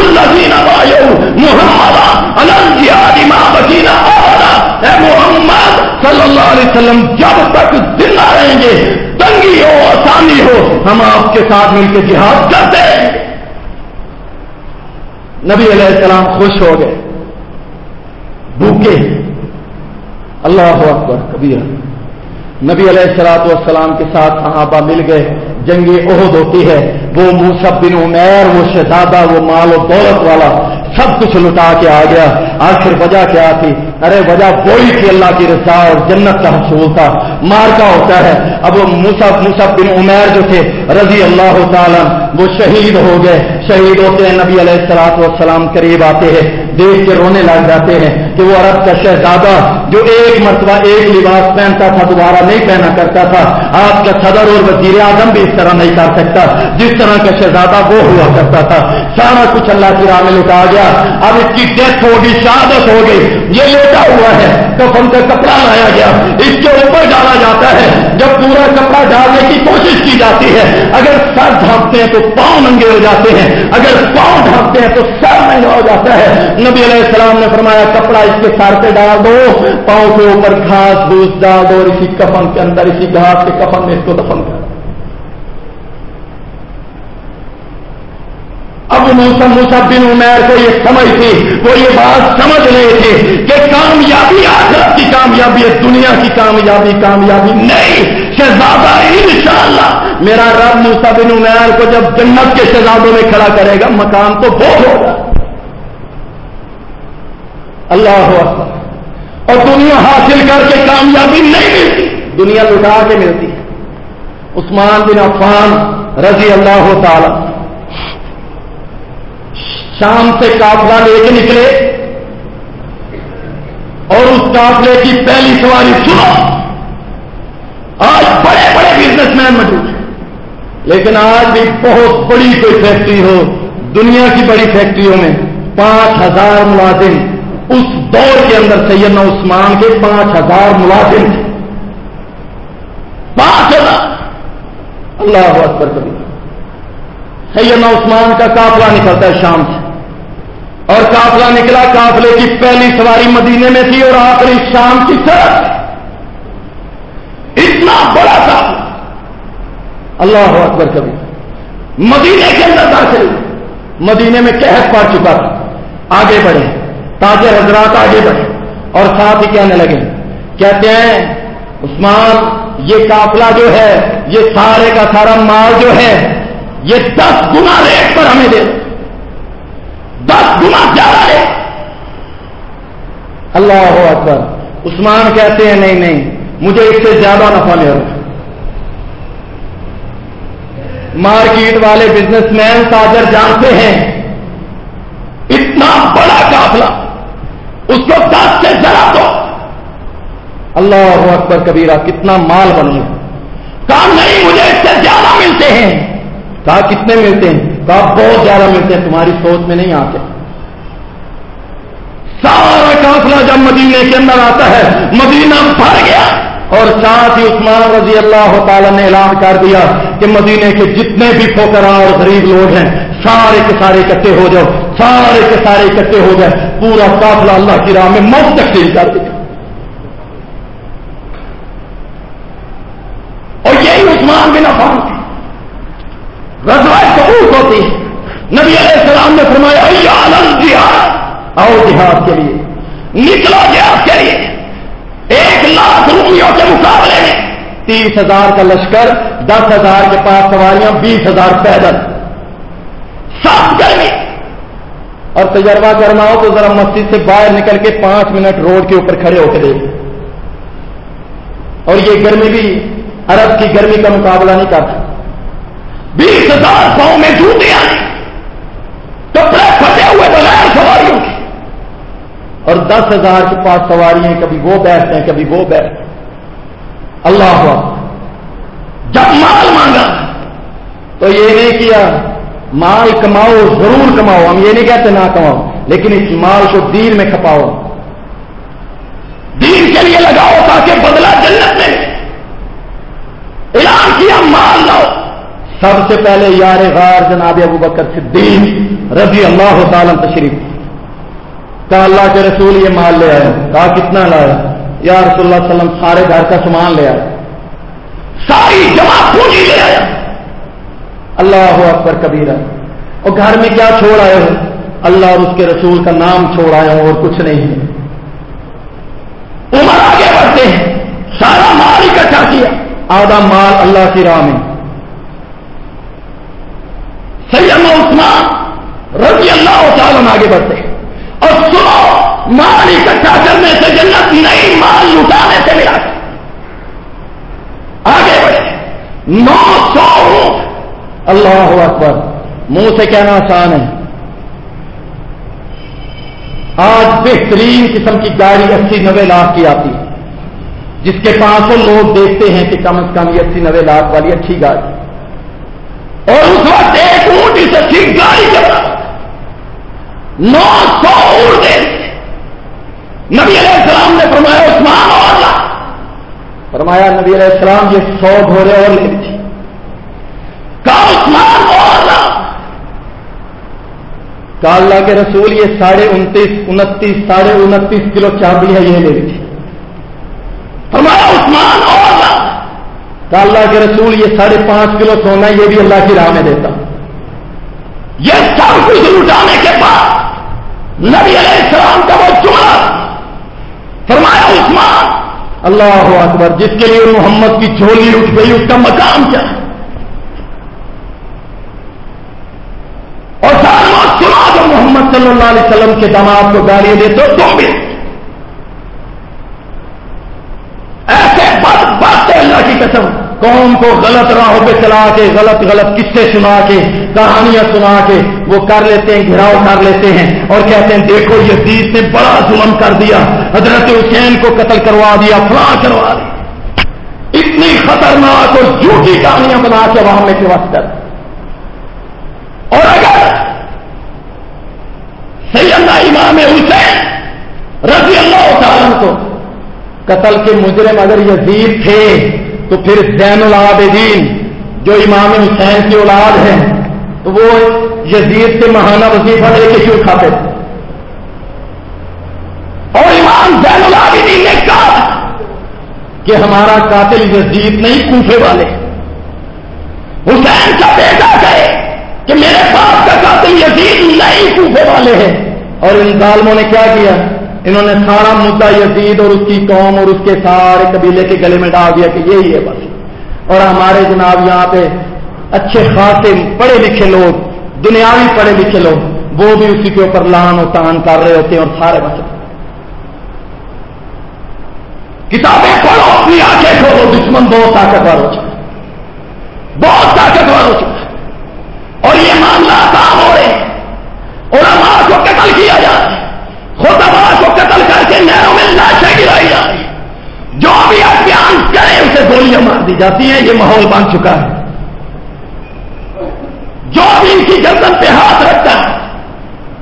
محمد صلی اللہ علیہ وسلم، جب تک زندہ رہیں گے، تنگی ہو، آسانی ہو، ہم آپ کے ساتھ مل کے جہاد کرتے ہیں۔ نبی علیہ السلام خوش ہو گئے۔ بھوکے۔ اللہ اکبر کبیر نبی علیہ السلاط والسلام کے ساتھ صحابہ مل گئے۔ جنگی عہد ہوتی ہے۔ وہ موسب بن عمیر، وہ شہزادہ، وہ مال و دولت والا، سب کچھ لٹا کے آ گیا۔ آخر وجہ کیا تھی؟ ارے وجہ وہی تھی اللہ کی رضا اور جنت کا حصول تھا۔ مار کا ہوتا ہے۔ اب وہ موسف موسف بن عمیر جو تھے، رضی اللہ تعالیٰ وہ شہید ہو گئے۔ شہید ہوتے ہیں، نبی علیہ السلاط والسلام قریب آتے ہیں، دیکھ کے رونے لگ جاتے ہیں کہ وہ عرب کا شہزادہ جو ایک مرتبہ ایک لباس پہنتا تھا، دوبارہ نہیں پہنا کرتا تھا۔ آپ کا صدر اور وزیر اعظم بھی اس طرح نہیں کر سکتا۔ جس طرح کا شہزادہ وہ ہوا کرتا تھا۔ سارا کچھ اللہ کی راہ میں لٹا گیا۔ اب اس کی ڈیتھ ہوگی شہادت ہو گئی۔ یہ لیٹا ہوا ہے۔ تو ہم کا کپڑا لایا گیا۔ اس کے اوپر ڈالا جاتا ہے۔ جب پورا کپڑا ڈالنے کی کوشش کی جاتی ہے، اگر سر ڈھانپتے ہیں تو پاؤں ننگے ہو جاتے ہیں۔ اگر پاؤں ڈھانپتے ہیں تو سر مہنگا ہو جاتا ہے۔ نبی علیہ السلام نے فرمایا، کپڑا اس کے سر پہ ڈال دو۔ پاؤں کے اوپر گھاس بھوس ڈال دو اور اسی کفن کے اندر، اسی گھاس کے کفن میں اس کو دفن کر۔ اب موسم موسم بن عمیر کو یہ سمجھ تھی، وہ یہ بات سمجھ رہے تھے کہ کامیابی آخرت کی کامیابی ہے دنیا کی کامیابی کامیابی نہیں، شہزادہ انشاءاللہ۔ میرا رب موسا بن عمیر کو جب جنت کے شہزادوں میں کھڑا کرے گا، مقام تو بہت ہوگا۔ اللہ اور دنیا حاصل کر کے کامیابی نہیں ملتی، دنیا لٹا کے ملتی۔ ہے عثمان بن عفان رضی اللہ تعالی شام سے کافلا لے کے نکلے اور اس کافلے کی پہلی سواری سنو۔ آج بڑے بڑے بزنس مین موجود ہیں۔ لیکن آج بھی بہت بڑی کوئی فیکٹری ہو، دنیا کی بڑی فیکٹریوں میں پانچ ہزار ملازم۔ اس دور کے اندر سیدنا عثمان کے پانچ ہزار ملازم تھے۔ پانچ ہزار۔ اللہ اکبر کبھی سیدنا عثمان کا کافلا نکلتا ہے شام سے۔ اور کافلا نکلا کافلے کی پہلی سواری مدینے میں تھی اور آخری شام کی سڑک اتنا بڑا تھا اللہ اکبر کبھی. مدینے کے اندر داخل مدینے میں قحط پڑ چکا تھا. آگے بڑھے. تاکہ حضرات آگے بڑھے. اور ساتھ ہی کہنے لگے. کہتے ہیں، عثمان، یہ قافلہ جو ہے، یہ سارے کا سارا مال جو ہے، یہ دس گنا ریٹ پر ہمیں دے دس گنا زیادہ ہے اللہ اکبر۔ عثمان کہتے ہیں، نہیں نہیں، مجھے اس سے زیادہ نفع لے رہا مارکیٹ والے بزنس مین تاجر جانتے ہیں۔ اتنا بڑا قافلہ۔ اس کو دس سے ذرا دو اللہ اکبر، کبیرہ، کتنا مال بنے کہا نہیں، مجھے اس سے زیادہ ملتے ہیں۔ کہا، کتنے ملتے ہیں؟ کہا، بہت زیادہ ملتے ہیں، تمہاری سوچ میں نہیں آتے. سارا قافلہ جب مدینے کے اندر آتا ہے، مدینہ بھر گیا اور ساتھ ہی عثمان رضی اللہ تعالی نے اعلان کر دیا کہ مدینے کے جتنے بھی پھوکرا اور غریب لوگ ہیں، سارے کے سارے اکٹھے ہو جاؤ، سارے کے سارے اکٹھے ہو جائے، پورا قافلہ اللہ کی راہ میں موت تقسیم کر دیا اور یہی عثمان بن عفان تھی۔ رضوائے قبول ہوتی ہے نبی علیہ السلام نے فرمایا جہاد آؤ جہاد کے لیے۔ نکلو جہاد کے لیے۔ ایک لاکھ روپیوں کے مقابلے میں تیس ہزار کا لشکر، دس ہزار کے پاس سواریاں، بیس ہزار پیدل۔ سات گرمی۔ اور تجربہ کرنا ہو تو ذرا مسجد سے باہر نکل کے پانچ منٹ روڈ کے اوپر کھڑے ہو کے دیکھ۔ اور یہ گرمی بھی عرب کی گرمی کا مقابلہ نہیں کرتا بیس ہزار سو میں جوتے آئے۔ کپڑے پھٹے ہوئے بغیر سواریوں کے۔ اور دس ہزار کے پاس سواری ہیں، کبھی وہ بیٹھتے ہیں، کبھی وہ بیٹھتے ہیں۔ اللہ جب مال مانگا، تو یہ نہیں کیا، مال کماؤ، ضرور کماؤ۔ ہم یہ نہیں کہتے نہ کماؤ، لیکن اس مال کو دین میں کھپاؤ۔ دین کے لیے لگاؤ تاکہ بدلا جنت میں اعلان کیا، مال لاؤ۔ سب سے پہلے یار غار جناب ابو بکر صدیق رضی اللہ تعالی تشریف کہا اللہ کے رسول یہ مال لے آئے. کہا کتنا لایا یا رسول اللہ علیہ وسلم سارے گھر کا سامان لے آئے. ساری جمع پونجی لے آیا اللہ اکبر کبیرہ. اور گھر میں کیا چھوڑ آئے ہو؟ اللہ اور اس کے رسول کا نام چھوڑ آئے ہو اور کچھ نہیں ہے. عمر آگے بڑھتے ہیں. سارا مال اکٹھا کیا. آدھا مال اللہ کی راہ میں. سید عثمان رضی اللہ تعالیٰ آگے بڑھتے ہیں۔ اور سنو مال اکٹھا کرنے سے جنت نہیں مال لٹانے سے ملا۔ آگے بڑھے نو سو اللہ اکبر۔ منہ سے کہنا آسان ہے۔ آج بہترین قسم کی گاڑی اسی نوے لاکھ کی آتی ہے۔ جس کے پاس لوگ دیکھتے ہیں کہ کم از کم یہ اسی نوے لاکھ والی اچھی گاڑی۔ اور اس وقت ایک اچھی گاڑی نو سو اونٹ نبی علیہ السلام نے فرمایا، عثمان اور فرمایا، نبی علیہ السلام یہ سو گھوڑے اور لے تھی کا اللہ کے رسول یہ ساڑھے انتیس انتیس، ساڑھے انتیس کلو چاندی ہے، یہ لے تھی ہمارا عثمان اور کا اللہ کے رسول یہ ساڑھے پانچ کلو سونا، یہ بھی اللہ کی راہ میں دیتا۔ یہ سب کچھ لٹانے کے بعد نبی علیہ السلام کا وہ چنا فرمایا، عثمان، اللہ اکبر، جس کے لیے محمد کی جھولی اٹھ گئی، اس کا مقام کیا ہے؟ محمد صلی اللہ علیہ وسلم کے دماغ کو گالی دے تو تم بھی۔ ایسے بات بات اللہ کی قسم۔ قوم کو غلط راہوں پہ چلا کے، غلط غلط قصے سنا کے، کہانیاں سنا کے وہ کر لیتے ہیں گھراؤ کر لیتے ہیں اور کہتے ہیں، دیکھو یہ نے بڑا ظلم کر دیا، حضرت حسین کو قتل کروا دیا، فلاں کروا دیا۔ اتنی خطرناک اور جھوٹی کہانیاں بنا کے وہاں میں کر اور اگر سیدنا امام حسین رضی اللہ تعالیٰ کو قتل کے مجرم اگر یزید تھے تو پھر زین العابدین، جو امام حسین کی اولاد ہے تو وہ یزید سے مہانہ وظیفہ لے کے کیوں کھاتے؟ تھے اور امام زین العابدین نے کہا کہ ہمارا قاتل یزید نہیں، کوفے والے۔ حسین کا بیٹا کہے کہ میرے باپ کا قاتل یزید نہیں، کوفے والے ہیں۔ اور ان ظالموں نے کیا کیا؟ انہوں نے سارا مدعا یزید اور اس کی قوم اور اس کے سارے قبیلے کے گلے میں ڈال دیا کہ یہی ہے بس۔ اور ہمارے جناب یہاں پہ اچھے خاصے پڑھے لکھے لوگ، دنیاوی پڑھے لکھے لوگ، وہ بھی اسی کے اوپر لان و تان کر رہے ہوتے ہیں اور سارے بچے کتابیں پڑھو، اپنی آنکھیں کھولو، دشمن بہت طاقتور ہو چکا بہت طاقتور ہو چکا اور یہ معاملہ کام ہو رہے ہیں۔ علماء کو قتل کیا جا رہا ہے۔ خطبا کو قتل کر کے نہروں میں لاشیں گرائی جا رہی جو بھی ابھیان کرے اسے گولیاں مار دی جاتی ہیں، یہ ماحول بن چکا ہے۔ جو بھی ان کی گردن پہ ہاتھ رکھتا ہے،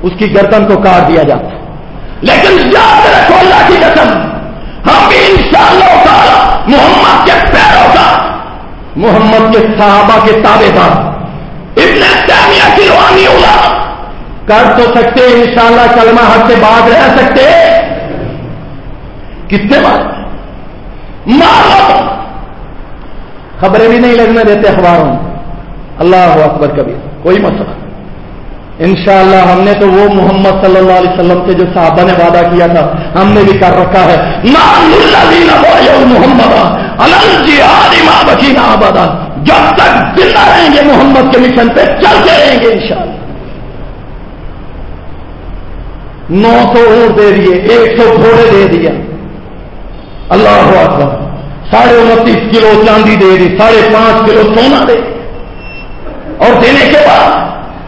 اس کی گردن کو کاٹ دیا جاتا ہے۔ لیکن یاد رکھو اللہ کی قسم، ہم بھی ان شاء اللہ محمد کے پیروں کا، محمد کے صحابہ کے تابے دار اتنے تعمیر کی روانی اڑا کر تو سکتے انشاءاللہ کلمہ حق سے بعد رہ سکتے کتنے بار؟ مارو۔ خبریں بھی نہیں لگنے دیتے اخباروں اللہ اکبر کبھی کوئی مسئلہ انشاءاللہ ہم نے تو وہ محمد صلی اللہ علیہ وسلم سے جو صحابہ نے وعدہ کیا تھا، ہم نے بھی کر رکھا ہے۔ محمد آبادا جب تک زندہ رہیں گے، محمد کے مشن پہ چلتے رہیں گے، انشاءاللہ۔ نو سو اونٹ دے دیے ایک سو گھوڑے دے دیا اللہ اکبر۔ ساڑھے انتیس کلو چاندی دے دی، ساڑھے پانچ کلو سونا دے۔ اور دینے کے بعد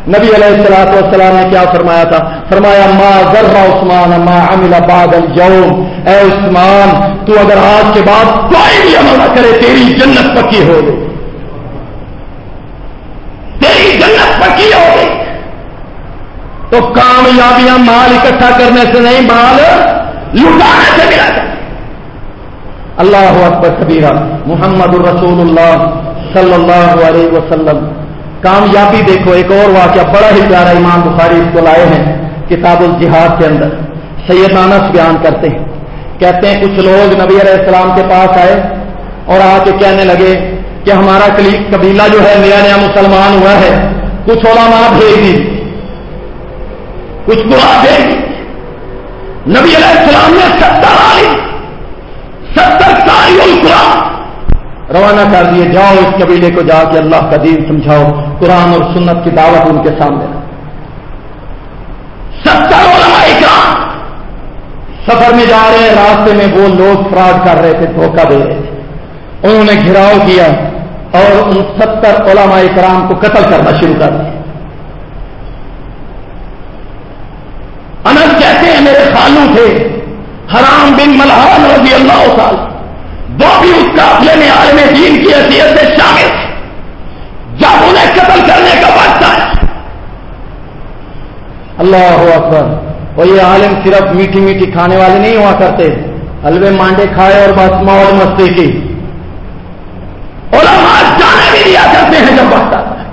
نبی علیہ السلاط والسلام نے کیا فرمایا تھا؟ فرمایا، ما ذرا عثمان، ما عمل بعد اليوم. اے عثمان، تو اگر آج کے بعد کوئی بھی عمل نہ کرے، تیری جنت پکی ہو گئی تیری جنت پکی ہو گئی کامیابیاں مال اکٹھا کرنے سے نہیں، مال لٹانے سے ملا اللہ اکبر کبیرہ، محمد الرسول اللہ صلی اللہ علیہ وسلم۔ کامیابی دیکھو، ایک اور واقعہ بڑا ہی پیارا امام بخاری اس کو لائے ہیں کتاب الجہاد کے اندر۔ سید انس بیان کرتے ہیں۔ کہتے ہیں، کچھ لوگ نبی علیہ السلام کے پاس آئے اور آ کے کہنے لگے کہ ہمارا قبیلہ جو ہے نیا نیا مسلمان ہوا ہے، کچھ علماء بھیج دی کچھ قرآن بھیج نبی علیہ السلام نے ستر آئی ستر ساری القرآن۔ روانہ کر دیے، جاؤ اس قبیلے کو جا کے اللہ کا دین سمجھاؤ، قرآن اور سنت کی دعوت ان کے سامنے۔ ستر علماء سفر میں جا رہے ہیں راستے میں وہ لوگ فراڈ کر رہے تھے، دھوکہ دے رہے تھے۔ انہوں نے گھراؤ کیا اور ان ستر علماء کرام کو قتل کرنا شروع کر دیا۔ انس کہتے ہیں میرے خالو تھے۔ حرام بن ملحان رضی اللہ تعالی۔ وہ بھی اس قافلے میں عالم دین کی حیثیت سے شامل تھے۔ جب انہیں قتل کرنے کا وقت آیا۔ اللہ اکبر۔ وہ یہ عالم صرف میٹھی میٹھی کھانے والے نہیں ہوا کرتے۔ حلوے مانڈے کھائے اور بس موج مستی کی۔ علماء جانے بھی دیا کرتے ہیں جب وقت آتا ہے۔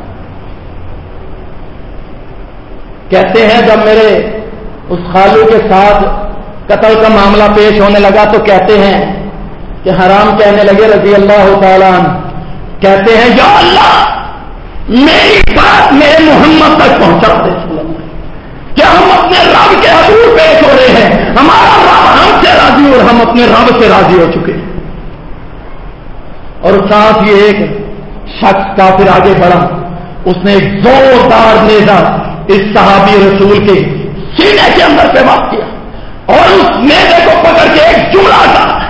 کہتے ہیں جب میرے اس خالو کے ساتھ قتل کا معاملہ پیش ہونے لگا تو کہتے ہیں کہ حرام کہنے لگے رضی اللہ تعالیٰ کہتے ہیں، یا اللہ، میری بات میرے محمد تک پہنچا دے۔ کیا ہم اپنے رب کے حضور پیش ہو رہے ہیں؟ ہمارا رب ہم سے راضی اور ہم اپنے رب سے راضی ہو چکے۔ اور ساتھ ہی ایک شخص کا پھر آگے بڑھا۔ اس نے ایک زوردار نیزا اس صحابی رسول کے سینے کے اندر پہ بات کیا اور اس نیزے کو پکڑ کے ایک جملہ کہا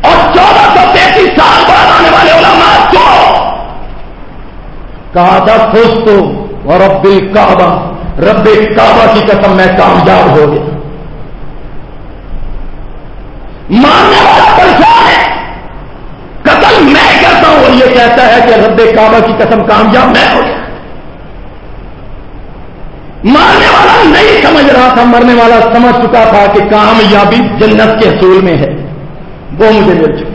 اور چودہ سو تینتیس سال بعد آنے والے علماء جو کہا تھا، خوش تو اور رب کعبہ رب کعبہ کی قسم میں کامیاب ہو گیا۔ ماننے والا پریشان ہے۔ قتل میں کرتا ہوں اور یہ کہتا ہے کہ رب کعبہ کی قسم کامیاب میں ہو گیا۔ مارنے والا نہیں سمجھ رہا تھا، مرنے والا سمجھ چکا تھا کہ کامیابی جنت کے حصول میں ہے۔ وہ مجھے مل چکی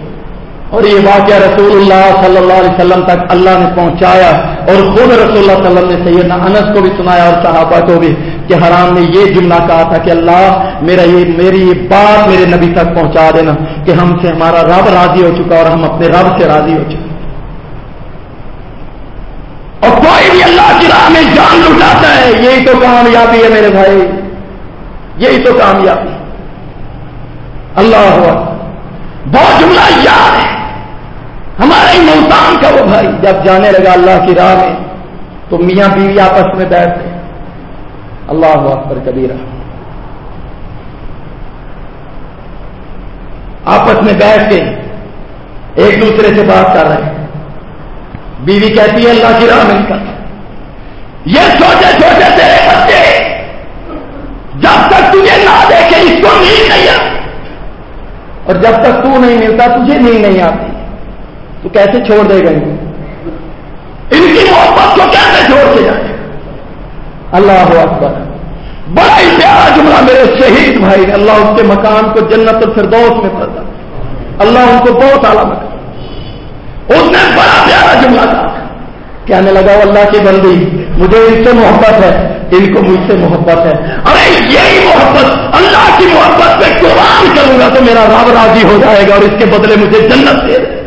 اور یہ واقعہ رسول اللہ صلی اللہ علیہ وسلم تک اللہ نے پہنچایا اور خود رسول اللہ صلی اللہ علیہ وسلم نے سیدنا انس کو بھی سنایا اور صحابہ کو بھی کہ حرام نے یہ جملہ کہا تھا کہ اللہ، میرا یہ، میری یہ بات میرے نبی تک پہنچا دینا کہ ہم سے ہمارا رب راضی ہو چکا اور ہم اپنے رب سے راضی ہو چکے۔ اور کوئی بھی اللہ کی راہ میں جان لٹاتا ہے، یہی تو کامیابی ہے میرے بھائی۔ یہی تو کامیابی۔ اللہ ہوا بہت جملہ یاد ہے۔ ہمارے ملتان کا وہ بھائی، جب جانے لگا اللہ کی راہ میں، تو میاں بیوی آپس میں بیٹھتے اللہ اکبر کبیرہ۔ آپس میں بیٹھ کے ایک دوسرے سے بات کر رہے ہیں۔ بیوی کہتی ہے اللہ کی راہ میں نکل یہ چھوٹے چھوٹے تیرے بچے جب تک تجھے نہ دیکھے اس کو نیند نہیں آتی۔ اور جب تک تو نہیں ملتا، تجھے نیند نہیں آتی۔ تو کیسے چھوڑ دے گا ان کی محبت کو کیسے چھوڑ کے جائے؟ اللہ اکبر۔ بڑا ہی پیارا جملہ میرے شہید بھائی نے، اللہ اس کے مکان کو جنت الفردوس میں پڑتا اللہ ان کو بہت اعلیٰ مکان اس نے بڑا پیارا جملہ تھا کہنے لگا وہ اللہ کی بندی مجھے ان سے محبت ہے، ان کو مجھ سے محبت ہے. ارے، یہی محبت، اللہ کی محبت پہ قرآن کروں گا تو میرا رب راضی ہو جائے گا اور اس کے بدلے مجھے جنت دے دے۔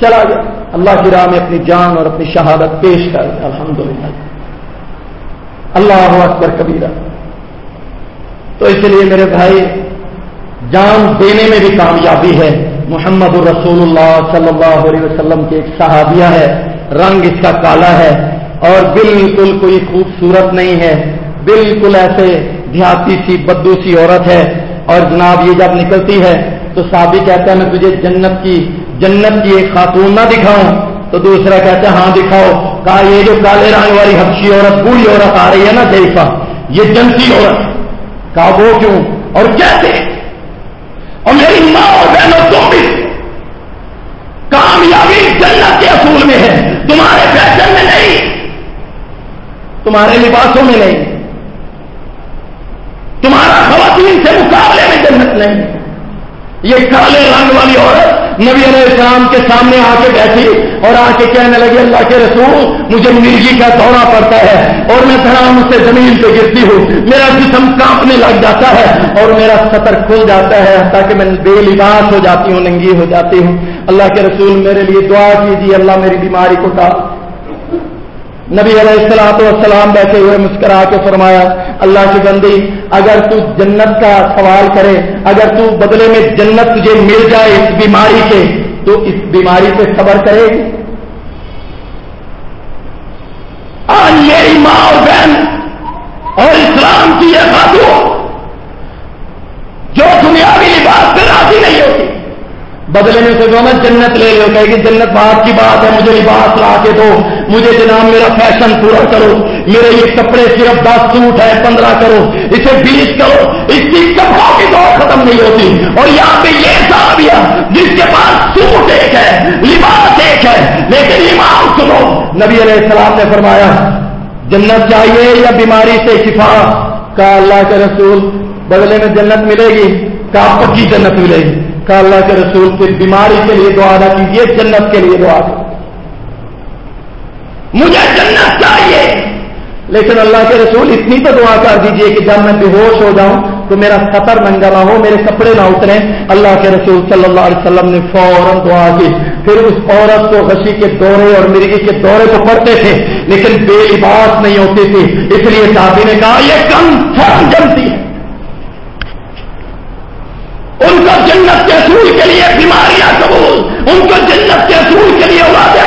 چلا گیا۔ اللہ کی راہ میں اپنی جان اور اپنی شہادت پیش کر الحمد للہ اللہ اکبر کبیرہ۔ تو اس لیے میرے بھائی، جان دینے میں بھی کامیابی ہے۔ محمد الرسول اللہ صلی اللہ علیہ وسلم کی ایک صحابیہ ہے، رنگ اس کا کالا ہے اور بالکل کوئی خوبصورت نہیں ہے، بالکل ایسے دیہاتی سی، بدو سی عورت ہے اور جناب یہ جب نکلتی ہے تو صحابی کہتا ہے میں تجھے جنت کی جنت کی ایک خاتون نہ دکھاؤں۔ تو دوسرا کہتا ہے ہاں دکھاؤ۔ کہا، یہ جو کالے رنگ والی حبشی عورت، بوڑھی عورت آ رہی ہے نا دیفا یہ جنتی عورت۔ کہا، وہ کیوں؟ اور کیسے؟ اور میری ماں اور بہنوں تم بھی کامیابی جنت کے اصول میں ہے۔ تمہارے فیشن میں نہیں، تمہارے لباسوں میں نہیں، تمہارا خواتین سے مقابلے میں جنت نہیں۔ یہ کالے رنگ والی عورت نبی علیہ السلام کے سامنے آ کے بیٹھی اور آ کے کہنے لگی، اللہ کے رسول، مجھے مرغی کا دورہ پڑتا ہے اور میں دھرام سے زمین پہ گرتی ہوں۔ میرا جسم کانپنے لگ جاتا ہے اور میرا سطر کھل جاتا ہے تاکہ میں بے لباس ہو جاتی ہوں، ننگی ہو جاتی ہوں۔ اللہ کے رسول، میرے لیے دعا کیجیے، اللہ میری بیماری کو ٹال۔ نبی علیہ السلاط والسلام بیٹھے ہوئے مسکرا کے فرمایا، اللہ کی بندی اگر تو جنت کا سوال کرے، اگر تو بدلے میں جنت تجھے مل جائے اس بیماری سے تو اس بیماری سے صبر کرے گی۔ آج میری ماں اور بہن اور اسلام کی یہ خاتون جو دنیاوی لباس سے راضی نہیں ہوتی، بدلے میں سے جو نا جنت لے لو کہ جنت بات کی بات ہے، مجھے لباس لا کے دو، مجھے جناب میرا فیشن پورا کرو۔ میرے یہ کپڑے صرف دس سوٹ ہے پندرہ کرو، اسے بیس کرو، اس کی کپڑوں کی دور ختم نہیں ہوتی۔ اور یہاں پہ یہ صحابیہ، جس کے پاس سوٹ ایک ہے، لباس ایک ہے، لیکن ایمان سنو۔ نبی علیہ السلام نے فرمایا، جنت چاہیے یا بیماری سے شفا؟ کا اللہ کے رسول، بدلے میں جنت ملے گی کا پکی جنت ملے گی۔ کا اللہ کے رسول، پھر بیماری کے لیے دعا نہ کیجیے جنت کے لیے دعا۔ مجھے جنت چاہیے لیکن اللہ کے رسول اتنی تو دعا کر دیجیے کہ جب میں بے ہوش ہو جاؤں تو میرا خطر ننگا نہ ہو، میرے کپڑے نہ اتریں۔ اللہ کے رسول صلی اللہ علیہ وسلم نے فوراً دعا کی۔ پھر اس عورت کو غشی کے دورے اور مرغی کے دورے کو پڑھتے تھے، لیکن بے لباس نہیں ہوتی تھی۔ اس لیے صحابی نے کہا، یہ کم جمتی ہے ان کو جنت کے اصول کے لیے بیماریاں قبول ان کو جنت کے اصول کے لیے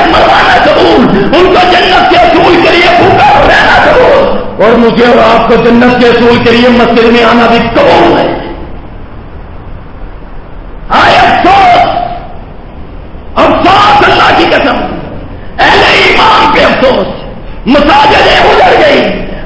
مروانا قبول ان کو جنت کے اصول کے لیے بھوکا رہنا قبول اور مجھے اور آپ کو جنت کے اصول کے لیے مسجد میں آنا بھی قبول ہے۔ آئے افسوس افسوس اللہ کی قسم۔ اہل ایمان کے افسوس۔ مساجدیں اجڑ گئی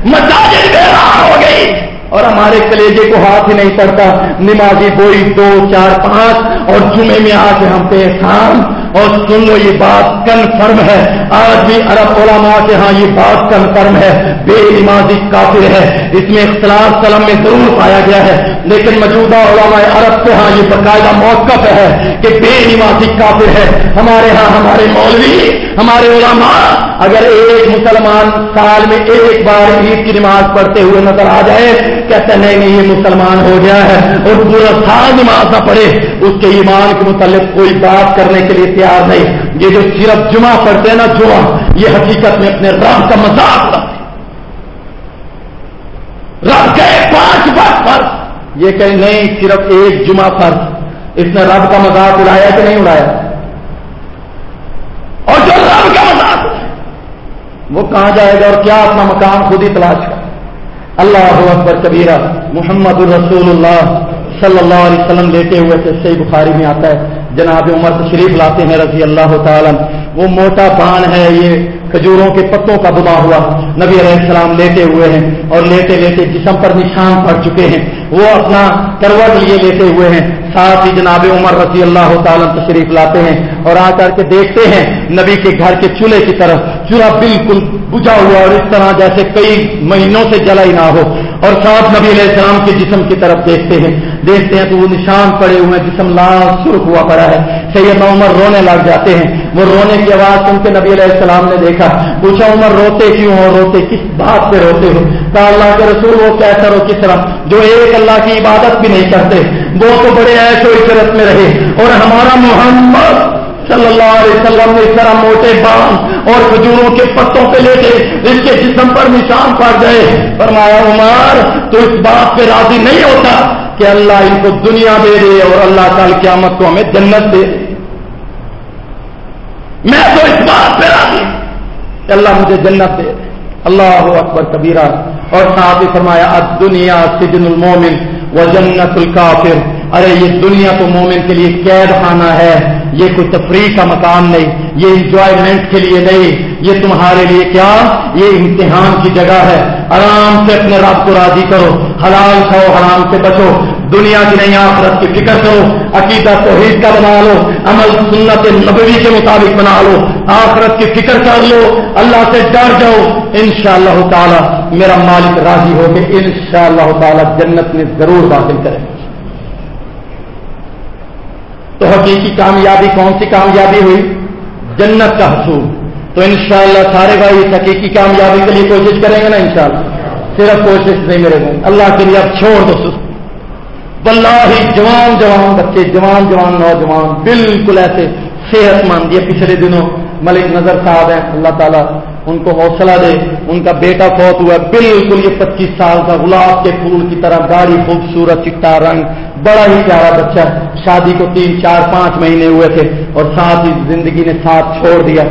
مساجد بےران ہو گئی اور ہمارے کلیجے کو ہاتھ ہی نہیں پڑتا۔ نمازی بوئی دو، چار، پانچ اور جمعے میں آ کے ہم پہ احسان۔ اور سن لو، یہ بات کنفرم ہے۔ آج بھی عرب علماء کے ہاں یہ بات کنفرم ہے۔ بے نمازی کافر ہے۔ اس میں اختلاف قلم میں ضرور پایا گیا ہے۔ لیکن موجودہ علماء عرب کے ہاں یہ باقاعدہ موقف ہے کہ بے نمازی کافر ہے۔ ہمارے ہاں ہمارے مولوی ہمارے علماء، اگر ایک مسلمان سال میں ایک بار عید کی نماز پڑھتے ہوئے نظر آ جائے، کہتے نہیں نہیں، یہ مسلمان ہو گیا ہے، اور پورا سال نماز نہ پڑھے، اس کے ایمان کے متعلق کوئی بات کرنے کے لیے تیار نہیں۔ یہ جو صرف جمعہ پڑھتے ہیں نا، جمعہ، یہ حقیقت میں اپنے رب کا مذاق رب گئے پانچ بار فرض یہ کہ نہیں، صرف ایک جمعہ فرض۔ اس نے رب کا مذاق اڑایا کہ نہیں اڑایا؟ رب کا مذاق وہ کہاں جائے گا اور کیا اپنا مقام خود ہی تلاش کر؟ اللہ اکبر کبیرہ، محمد الرسول اللہ صلی اللہ علیہ وسلم لیتے ہوئے تھے صحیح بخاری میں آتا ہے، جناب عمر تشریف لاتے ہیں رضی اللہ تعالیٰ وہ موٹا بان ہے، یہ کھجوروں کے پتوں کا بنا ہوا نبی علیہ السلام لیتے ہوئے ہیں اور لیتے لیتے جسم پر نشان پڑ چکے ہیں۔ وہ اپنا کروٹ لیے لیتے ہوئے ہیں۔ ساتھ ہی جناب عمر رضی اللہ تعالیٰ تشریف لاتے ہیں اور آ کر کے دیکھتے ہیں نبی کے گھر کے چولہے کی طرف۔ چولہا بالکل بجھا ہوا اور اس طرح جیسے کئی مہینوں سے جلا ہی نہ ہو۔ اور ساتھ نبی علیہ السلام کے جسم کی طرف دیکھتے ہیں۔ دیکھتے ہیں تو وہ نشان پڑے ہوئے ہیں، جسم لال سرخ ہوا پڑا ہے۔ سید عمر رونے لگ جاتے ہیں۔ وہ رونے کی آواز سن کے نبی علیہ السلام نے دیکھا۔ پوچھا، عمر روتے کیوں ہو روتے کس بات پہ روتے ہو؟ کہا، اللہ کے رسول، وہ کیسا رو کس طرح؟ جو ایک اللہ کی عبادت بھی نہیں کرتے وہ تو بڑے ایسے عشرت میں رہے اور ہمارا محمد صلی اللہ علیہ وسلم نے طرح موٹے بان اور کھجوروں کے پتوں پہ لیٹے اس کے جسم پر نشان پڑ گئے۔ فرمایا، عمر، تو اس بات پہ راضی نہیں ہوتا کہ اللہ ان کو دنیا دے دے اور اللہ کل قیامت کو ہمیں جنت دے۔ دے میں تو اس بات پہ راضی کہ اللہ مجھے جنت دے۔ دے اللہ اکبر کبیرہ۔ اور ساتھ ہی فرمایا اب دنیا سجن المومن و جنت الکافر۔ ارے، یہ دنیا تو مومن کے لیے قید خانہ ہے۔ یہ کوئی تفریح کا مقام نہیں، یہ انجوائمنٹ کے لیے نہیں، یہ تمہارے لیے کیا؟ یہ امتحان کی جگہ ہے۔ آرام سے اپنے رب کو راضی کرو، حلال کھاؤ، حرام سے بچو۔ دنیا کی نہیں آخرت کی فکر کرو، عقیدہ توحید کا بنا لو، عمل سنت نبوی کے مطابق بنا لو۔ آخرت کی فکر کر لو، اللہ سے ڈر جاؤ۔ ان شاء اللہ تعالیٰ میرا مالک راضی ہو کے ان شاء اللہ تعالیٰ جنت میں ضرور حاصل کرے۔ تو حقیقی کامیابی کون سی کامیابی ہوئی؟ جنت کا حصول۔ تو انشاءاللہ سارے بھائی اس حقیقی کامیابی کے لیے کوشش کریں گے نا انشاءاللہ۔ صرف کوشش نہیں میرے بھائی، اللہ کے لیے اب چھوڑ دو واللہ جوان جوان بچے، جوان جوان نوجوان، بالکل ایسے صحت مند۔ یہ پچھلے دنوں ملک نظر صاحب ہیں، اللہ تعالیٰ ان کو حوصلہ دے۔ ان کا بیٹا فوت ہوا بالکل یہ پچیس سال کا گلاب کے پھول کی طرح گاڑی خوبصورت چٹا رنگ، بڑا ہی پیارا بچہ شادی کو تین، چار، پانچ مہینے ہوئے تھے اور ساتھ ہی زندگی نے ساتھ چھوڑ دیا۔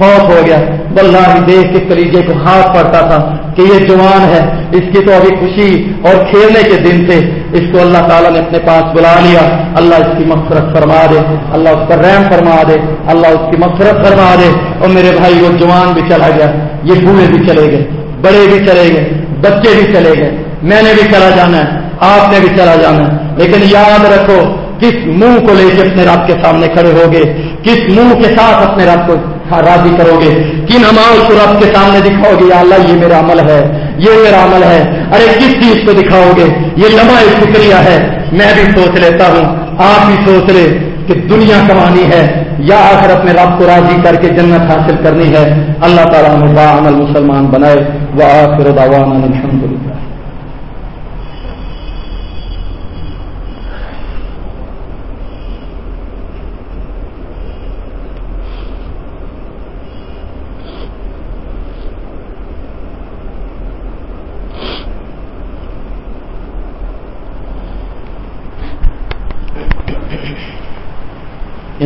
فوت ہو گیا۔ بلّہ دیکھ کے کلیجے کو ہاتھ پڑتا تھا کہ یہ جوان ہے۔ اس کی تو ابھی خوشی اور کھیلنے کے دن تھے۔ اس کو اللہ تعالیٰ نے اپنے پاس بلا لیا۔ اللہ اس کی مفرت فرما دے۔ اللہ اس پر رحم فرما دے۔ اللہ اس کی مفرت فرما دے۔ اور میرے بھائی، وہ جوان بھی چلا گیا۔ یہ بوڑھے بھی چلے گئے۔ بڑے بھی چلے گئے۔ بچے بھی چلے گئے۔ میں نے بھی چلا جانا ہے۔ آپ نے بھی چلا جانا ہے۔ لیکن یاد رکھو، کس منہ کو لے کے اپنے رب کے سامنے کھڑے ہوگے کس منہ کے ساتھ اپنے رب کو ہاں راضی کرو گے؟ کن عمال کو رب کے سامنے دکھاؤ گے؟ یا اللہ، یہ میرا عمل ہے، یہ میرا عمل ہے۔ ارے، کس چیز کو دکھاؤ گے؟ یہ لمحہ شکریہ ہے۔ میں بھی سوچ لیتا ہوں، آپ بھی سوچ لے کہ دنیا کمانی ہے۔ یا آخر اپنے رب کو راضی کر کے جنت حاصل کرنی ہے۔ اللہ تعالیٰ نے عمل مسلمان بنائے۔ وہ آخر الحمد للہ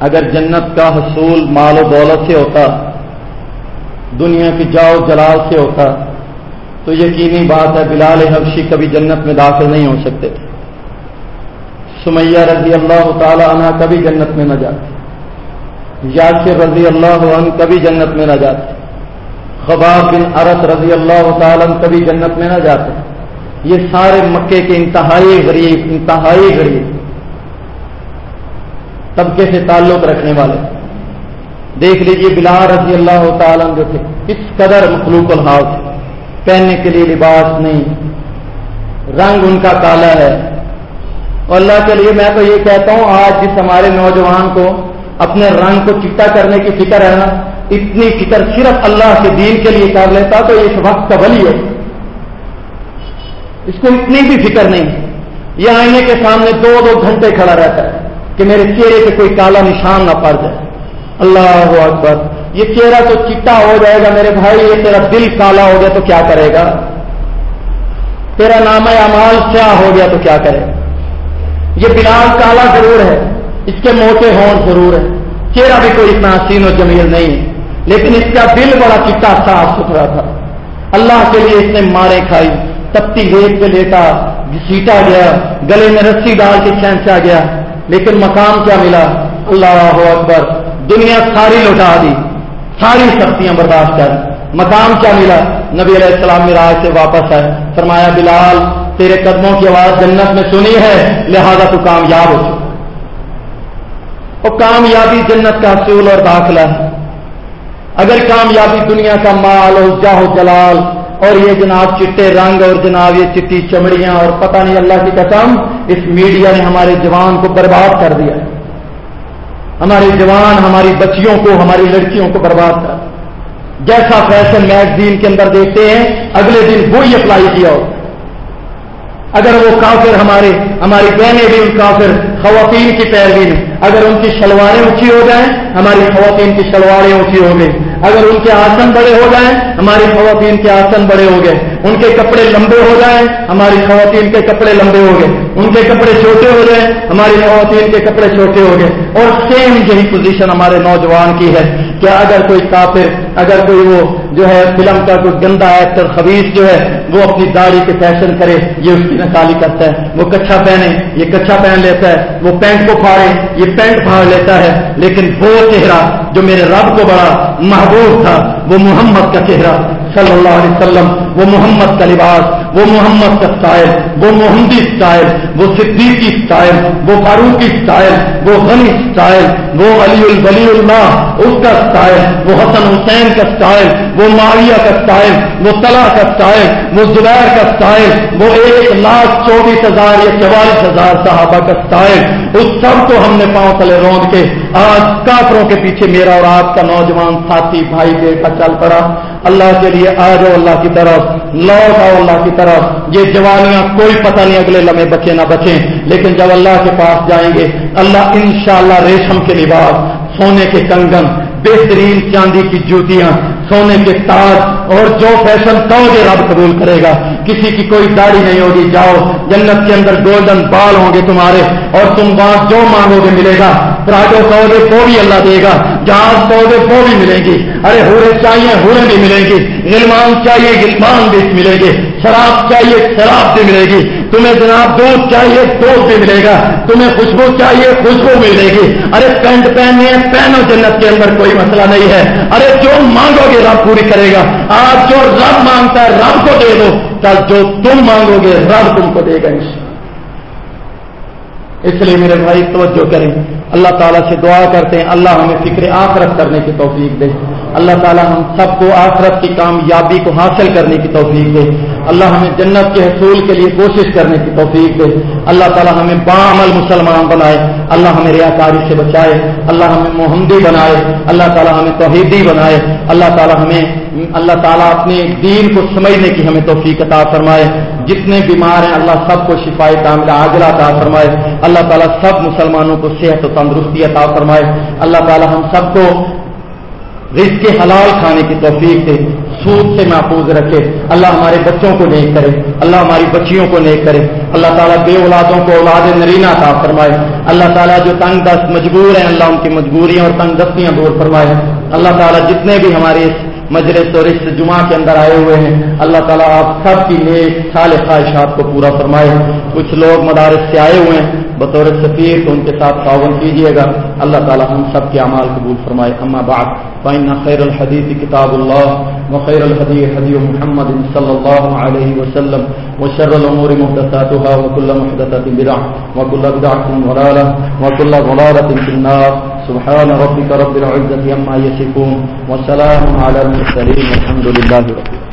اگر جنت کا حصول مال و دولت سے ہوتا، دنیا کی جاؤ جلال سے ہوتا، تو یقینی بات ہے بلال حبشی کبھی جنت میں داخل نہیں ہو سکتے۔ تھے سمیہ رضی اللہ تعالی عنہ کبھی جنت میں نہ جاتے۔ یاسر رضی اللہ عنہ کبھی جنت میں نہ جاتے۔ خباب بن عرت رضی اللہ تعالی عنہ کبھی جنت میں نہ جاتے۔ یہ سارے مکے کے انتہائی غریب انتہائی غریب۔ طبقے سے تعلق رکھنے والے۔ دیکھ لیجیے بلال رضی اللہ تعالیٰ جو تھے، کس قدر مخلوق الحاظ پہننے کے لیے لباس نہیں، رنگ ان کا کالا ہے۔ اور اللہ کے لیے میں تو یہ کہتا ہوں، آج جس ہمارے نوجوان کو اپنے رنگ کو چٹا کرنے کی فکر ہے نا، اتنی فکر صرف اللہ کے دین کے لیے کر لیتا تو اس وقت کا بلی ہے۔ اس کو اتنی بھی فکر نہیں۔ یہ آئینے کے سامنے دو دو گھنٹے کھڑا رہتا ہے۔ کہ میرے چہرے پہ کوئی کالا نشان نہ پڑ جائے۔ اللہ اکبر۔ یہ چہرہ تو چٹا ہو جائے گا میرے بھائی، یہ تیرا دل کالا ہو گیا تو کیا کرے گا؟ تیرا نام امال کیا ہو گیا تو کیا کرے گا؟ یہ بلال کالا ضرور ہے، اس کے موٹے ہون ضرور ہے۔ چہرہ بھی کوئی اتنا حسین و جمیل نہیں ہے لیکن اس کا دل بڑا چٹا صاف ستھرا تھا۔ اللہ کے لیے اس نے مارے کھائی، تپتی ریت پہ لیٹا، گھسیٹا گیا، گلے میں رسی ڈال کے کھینچا گیا۔ لیکن مقام کیا ملا؟ اللہ اکبر، دنیا ساری لوٹا دی، ساری سختیاں برداشت کر۔ مقام کیا ملا؟ نبی علیہ السلام راج سے واپس آئے۔ فرمایا، بلال، تیرے قدموں کی آواز جنت میں سنی ہے، لہذا تو کامیاب ہو اور کامیابی جنت کا اصول اور داخلہ۔ ہے اگر کامیابی دنیا کا مال اور جاہو جلال اور یہ جناب چٹے رنگ اور جناب یہ چٹی چمڑیاں اور پتہ نہیں اللہ کی قسم، اس میڈیا نے ہمارے جوان کو برباد کر دیا۔ ہمارے جوان، ہماری بچیوں کو، ہماری لڑکیوں کو برباد کر جیسا فیشن میگزین کے اندر دیکھتے ہیں، اگلے دن وہی اپلائی کیا ہو۔ اگر وہ کافر، ہمارے، ہماری بہنیں بھی ان کافر خواتین کی پیروی میں اگر ان کی شلواریں اونچی ہو جائیں، ہماری خواتین کی شلواریں اونچی ہو گئی اگر ان کے آسن بڑے ہو جائیں، ہماری خواتین کے آسن بڑے ہو گئے ان کے کپڑے لمبے ہو جائیں، ہماری خواتین کے کپڑے لمبے ہو گئے ان کے کپڑے چھوٹے ہو جائیں، ہماری خواتین کے کپڑے چھوٹے ہو گئے اور سیم یہی پوزیشن ہمارے نوجوان کی ہے کہ اگر کوئی کافر، اگر کوئی وہ جو ہے فلم کا کوئی گندا ایکٹر خبیص جو ہے، وہ اپنی داڑھی کے فیشن کرے، یہ اس کی نکالی کرتا ہے۔ وہ کچھا پہنے، یہ کچھا پہن لیتا ہے۔ وہ پینٹ کو پھاڑے، یہ پینٹ پھاڑ لیتا ہے۔ لیکن وہ چہرہ جو میرے رب کو بڑا محبوب تھا، وہ محمد کا چہرہ۔ صلی اللہ علیہ وسلم وہ محمد کا لباس وہ محمد کا اسٹائل وہ محمدی اسٹائل وہ صدیقی اسٹائل وہ فاروقی اسٹائل وہ غنی اسٹائل وہ علی الولی اللہ اس کا اسٹائل وہ حسن حسین کا اسٹائل وہ معاویہ کا اسٹائل وہ طلح کا اسٹائل وہ زبیر کا اسٹائل وہ ایک لاکھ چوبیس ہزار یا چوالیس ہزار صحابہ کا اسٹائل اس سب کو ہم نے پاؤں تلے روند کے آج کافروں کے پیچھے میرا اور آپ کا نوجوان ساتھی بھائی بیٹا چل پڑا اللہ کے لیے آ جاؤ اللہ کی طرف، لوٹ آؤ اللہ کی طرف۔ یہ جوانیاں کوئی پتہ نہیں اگلے لمحے بچے نہ بچیں، لیکن جب اللہ کے پاس جائیں گے، اللہ انشاءاللہ ریشم کے لباس، سونے کے کنگن، بہترین چاندی کی جوتیاں، سونے کے تاج، اور جو فیشن تو گے رب قبول کرے گا۔ کسی کی کوئی داڑھی نہیں ہوگی، جاؤ، جنت کے اندر گولڈن بال ہوں گے تمہارے، اور تم بات جو مانگو گے ملے گا۔ پراجو کہو وہ بھی اللہ دے گا جہاز کہو گے وہ بھی ملیں گی ارے ہورے چاہیے، ہورے بھی ملیں گی غلمان چاہیے، غلمان بھی ملے گی شراب چاہیے، شراب بھی ملے گی۔ تمہیں جناب دودھ چاہیے، دودھ بھی ملے گا۔ تمہیں خوشبو چاہیے، خوشبو ملے گی۔ ارے پینٹ پہننے پہنو جنت کے اندر، کوئی مسئلہ نہیں ہے۔ ارے جو مانگو گے، رب پوری کرے گا۔ آج جو رب مانگتا ہے، رب کو دے دو۔ کل جو تم مانگو گے، رب تم کو دے گا اس لیے میرے بھائی، توجہ کریں۔ اللہ تعالیٰ سے دعا کرتے ہیں۔ اللہ ہمیں فکر آخرت کرنے کی توفیق دے۔ اللہ تعالیٰ ہم سب کو آخرت کی کامیابی کو حاصل کرنے کی توفیق دے۔ اللہ ہمیں جنت کے حصول کے لیے کوشش کرنے کی توفیق دے۔ اللہ تعالیٰ ہمیں بعمل مسلمان بنائے۔ اللہ ہمیں ریاکاری سے بچائے۔ اللہ ہمیں محمدی بنائے۔ اللہ تعالیٰ ہمیں توحیدی بنائے۔ اللہ تعالیٰ ہمیں، اللہ تعالیٰ اپنے دین کو سمجھنے کی ہمیں توفیق عطا فرمائے۔ جتنے بیمار ہیں، اللہ سب کو شفائی کاملہ عاجلہ عطا فرمائے۔ اللہ تعالیٰ سب مسلمانوں کو صحت و تندرستی عطا فرمائے۔ اللہ تعالیٰ ہم سب کو رزق کے حلال کھانے کی توفیق دے، سود سے محفوظ رکھے۔ اللہ ہمارے بچوں کو نیک کرے، اللہ ہماری بچیوں کو نیک کرے۔ اللہ تعالیٰ بے اولادوں کو اولاد نرینا عطا فرمائے۔ اللہ تعالیٰ جو تنگ دست مجبور ہیں، اللہ ان کی مجبوریاں اور تنگ دستیاں دور فرمائے۔ اللہ تعالیٰ جتنے بھی ہمارے اس مجلس اور اس جمعہ کے اندر آئے ہوئے ہیں۔ اللہ تعالیٰ آپ سب کی نیک سال خواہشات کو پورا فرمائے۔ کچھ لوگ مدارس سے آئے ہوئے ہیں۔ بطور سفیر تو ان کے ساتھ تعاون کیجیے گا۔ اللہ تعالیٰ ہم سب کے اعمال قبول فرمائے. اما بعد، فإن خير الحديث كتاب الله وخير الهدي هدي محمد صلى الله عليه وسلم وشر الأمور محدثاتها وكل محدثة بدعة وكل بدعة ضلالة وكل ضلالة في النار. سبحان ربك رب العزة عما يصفون وسلام على المرسلين والحمد لله رب العالمين.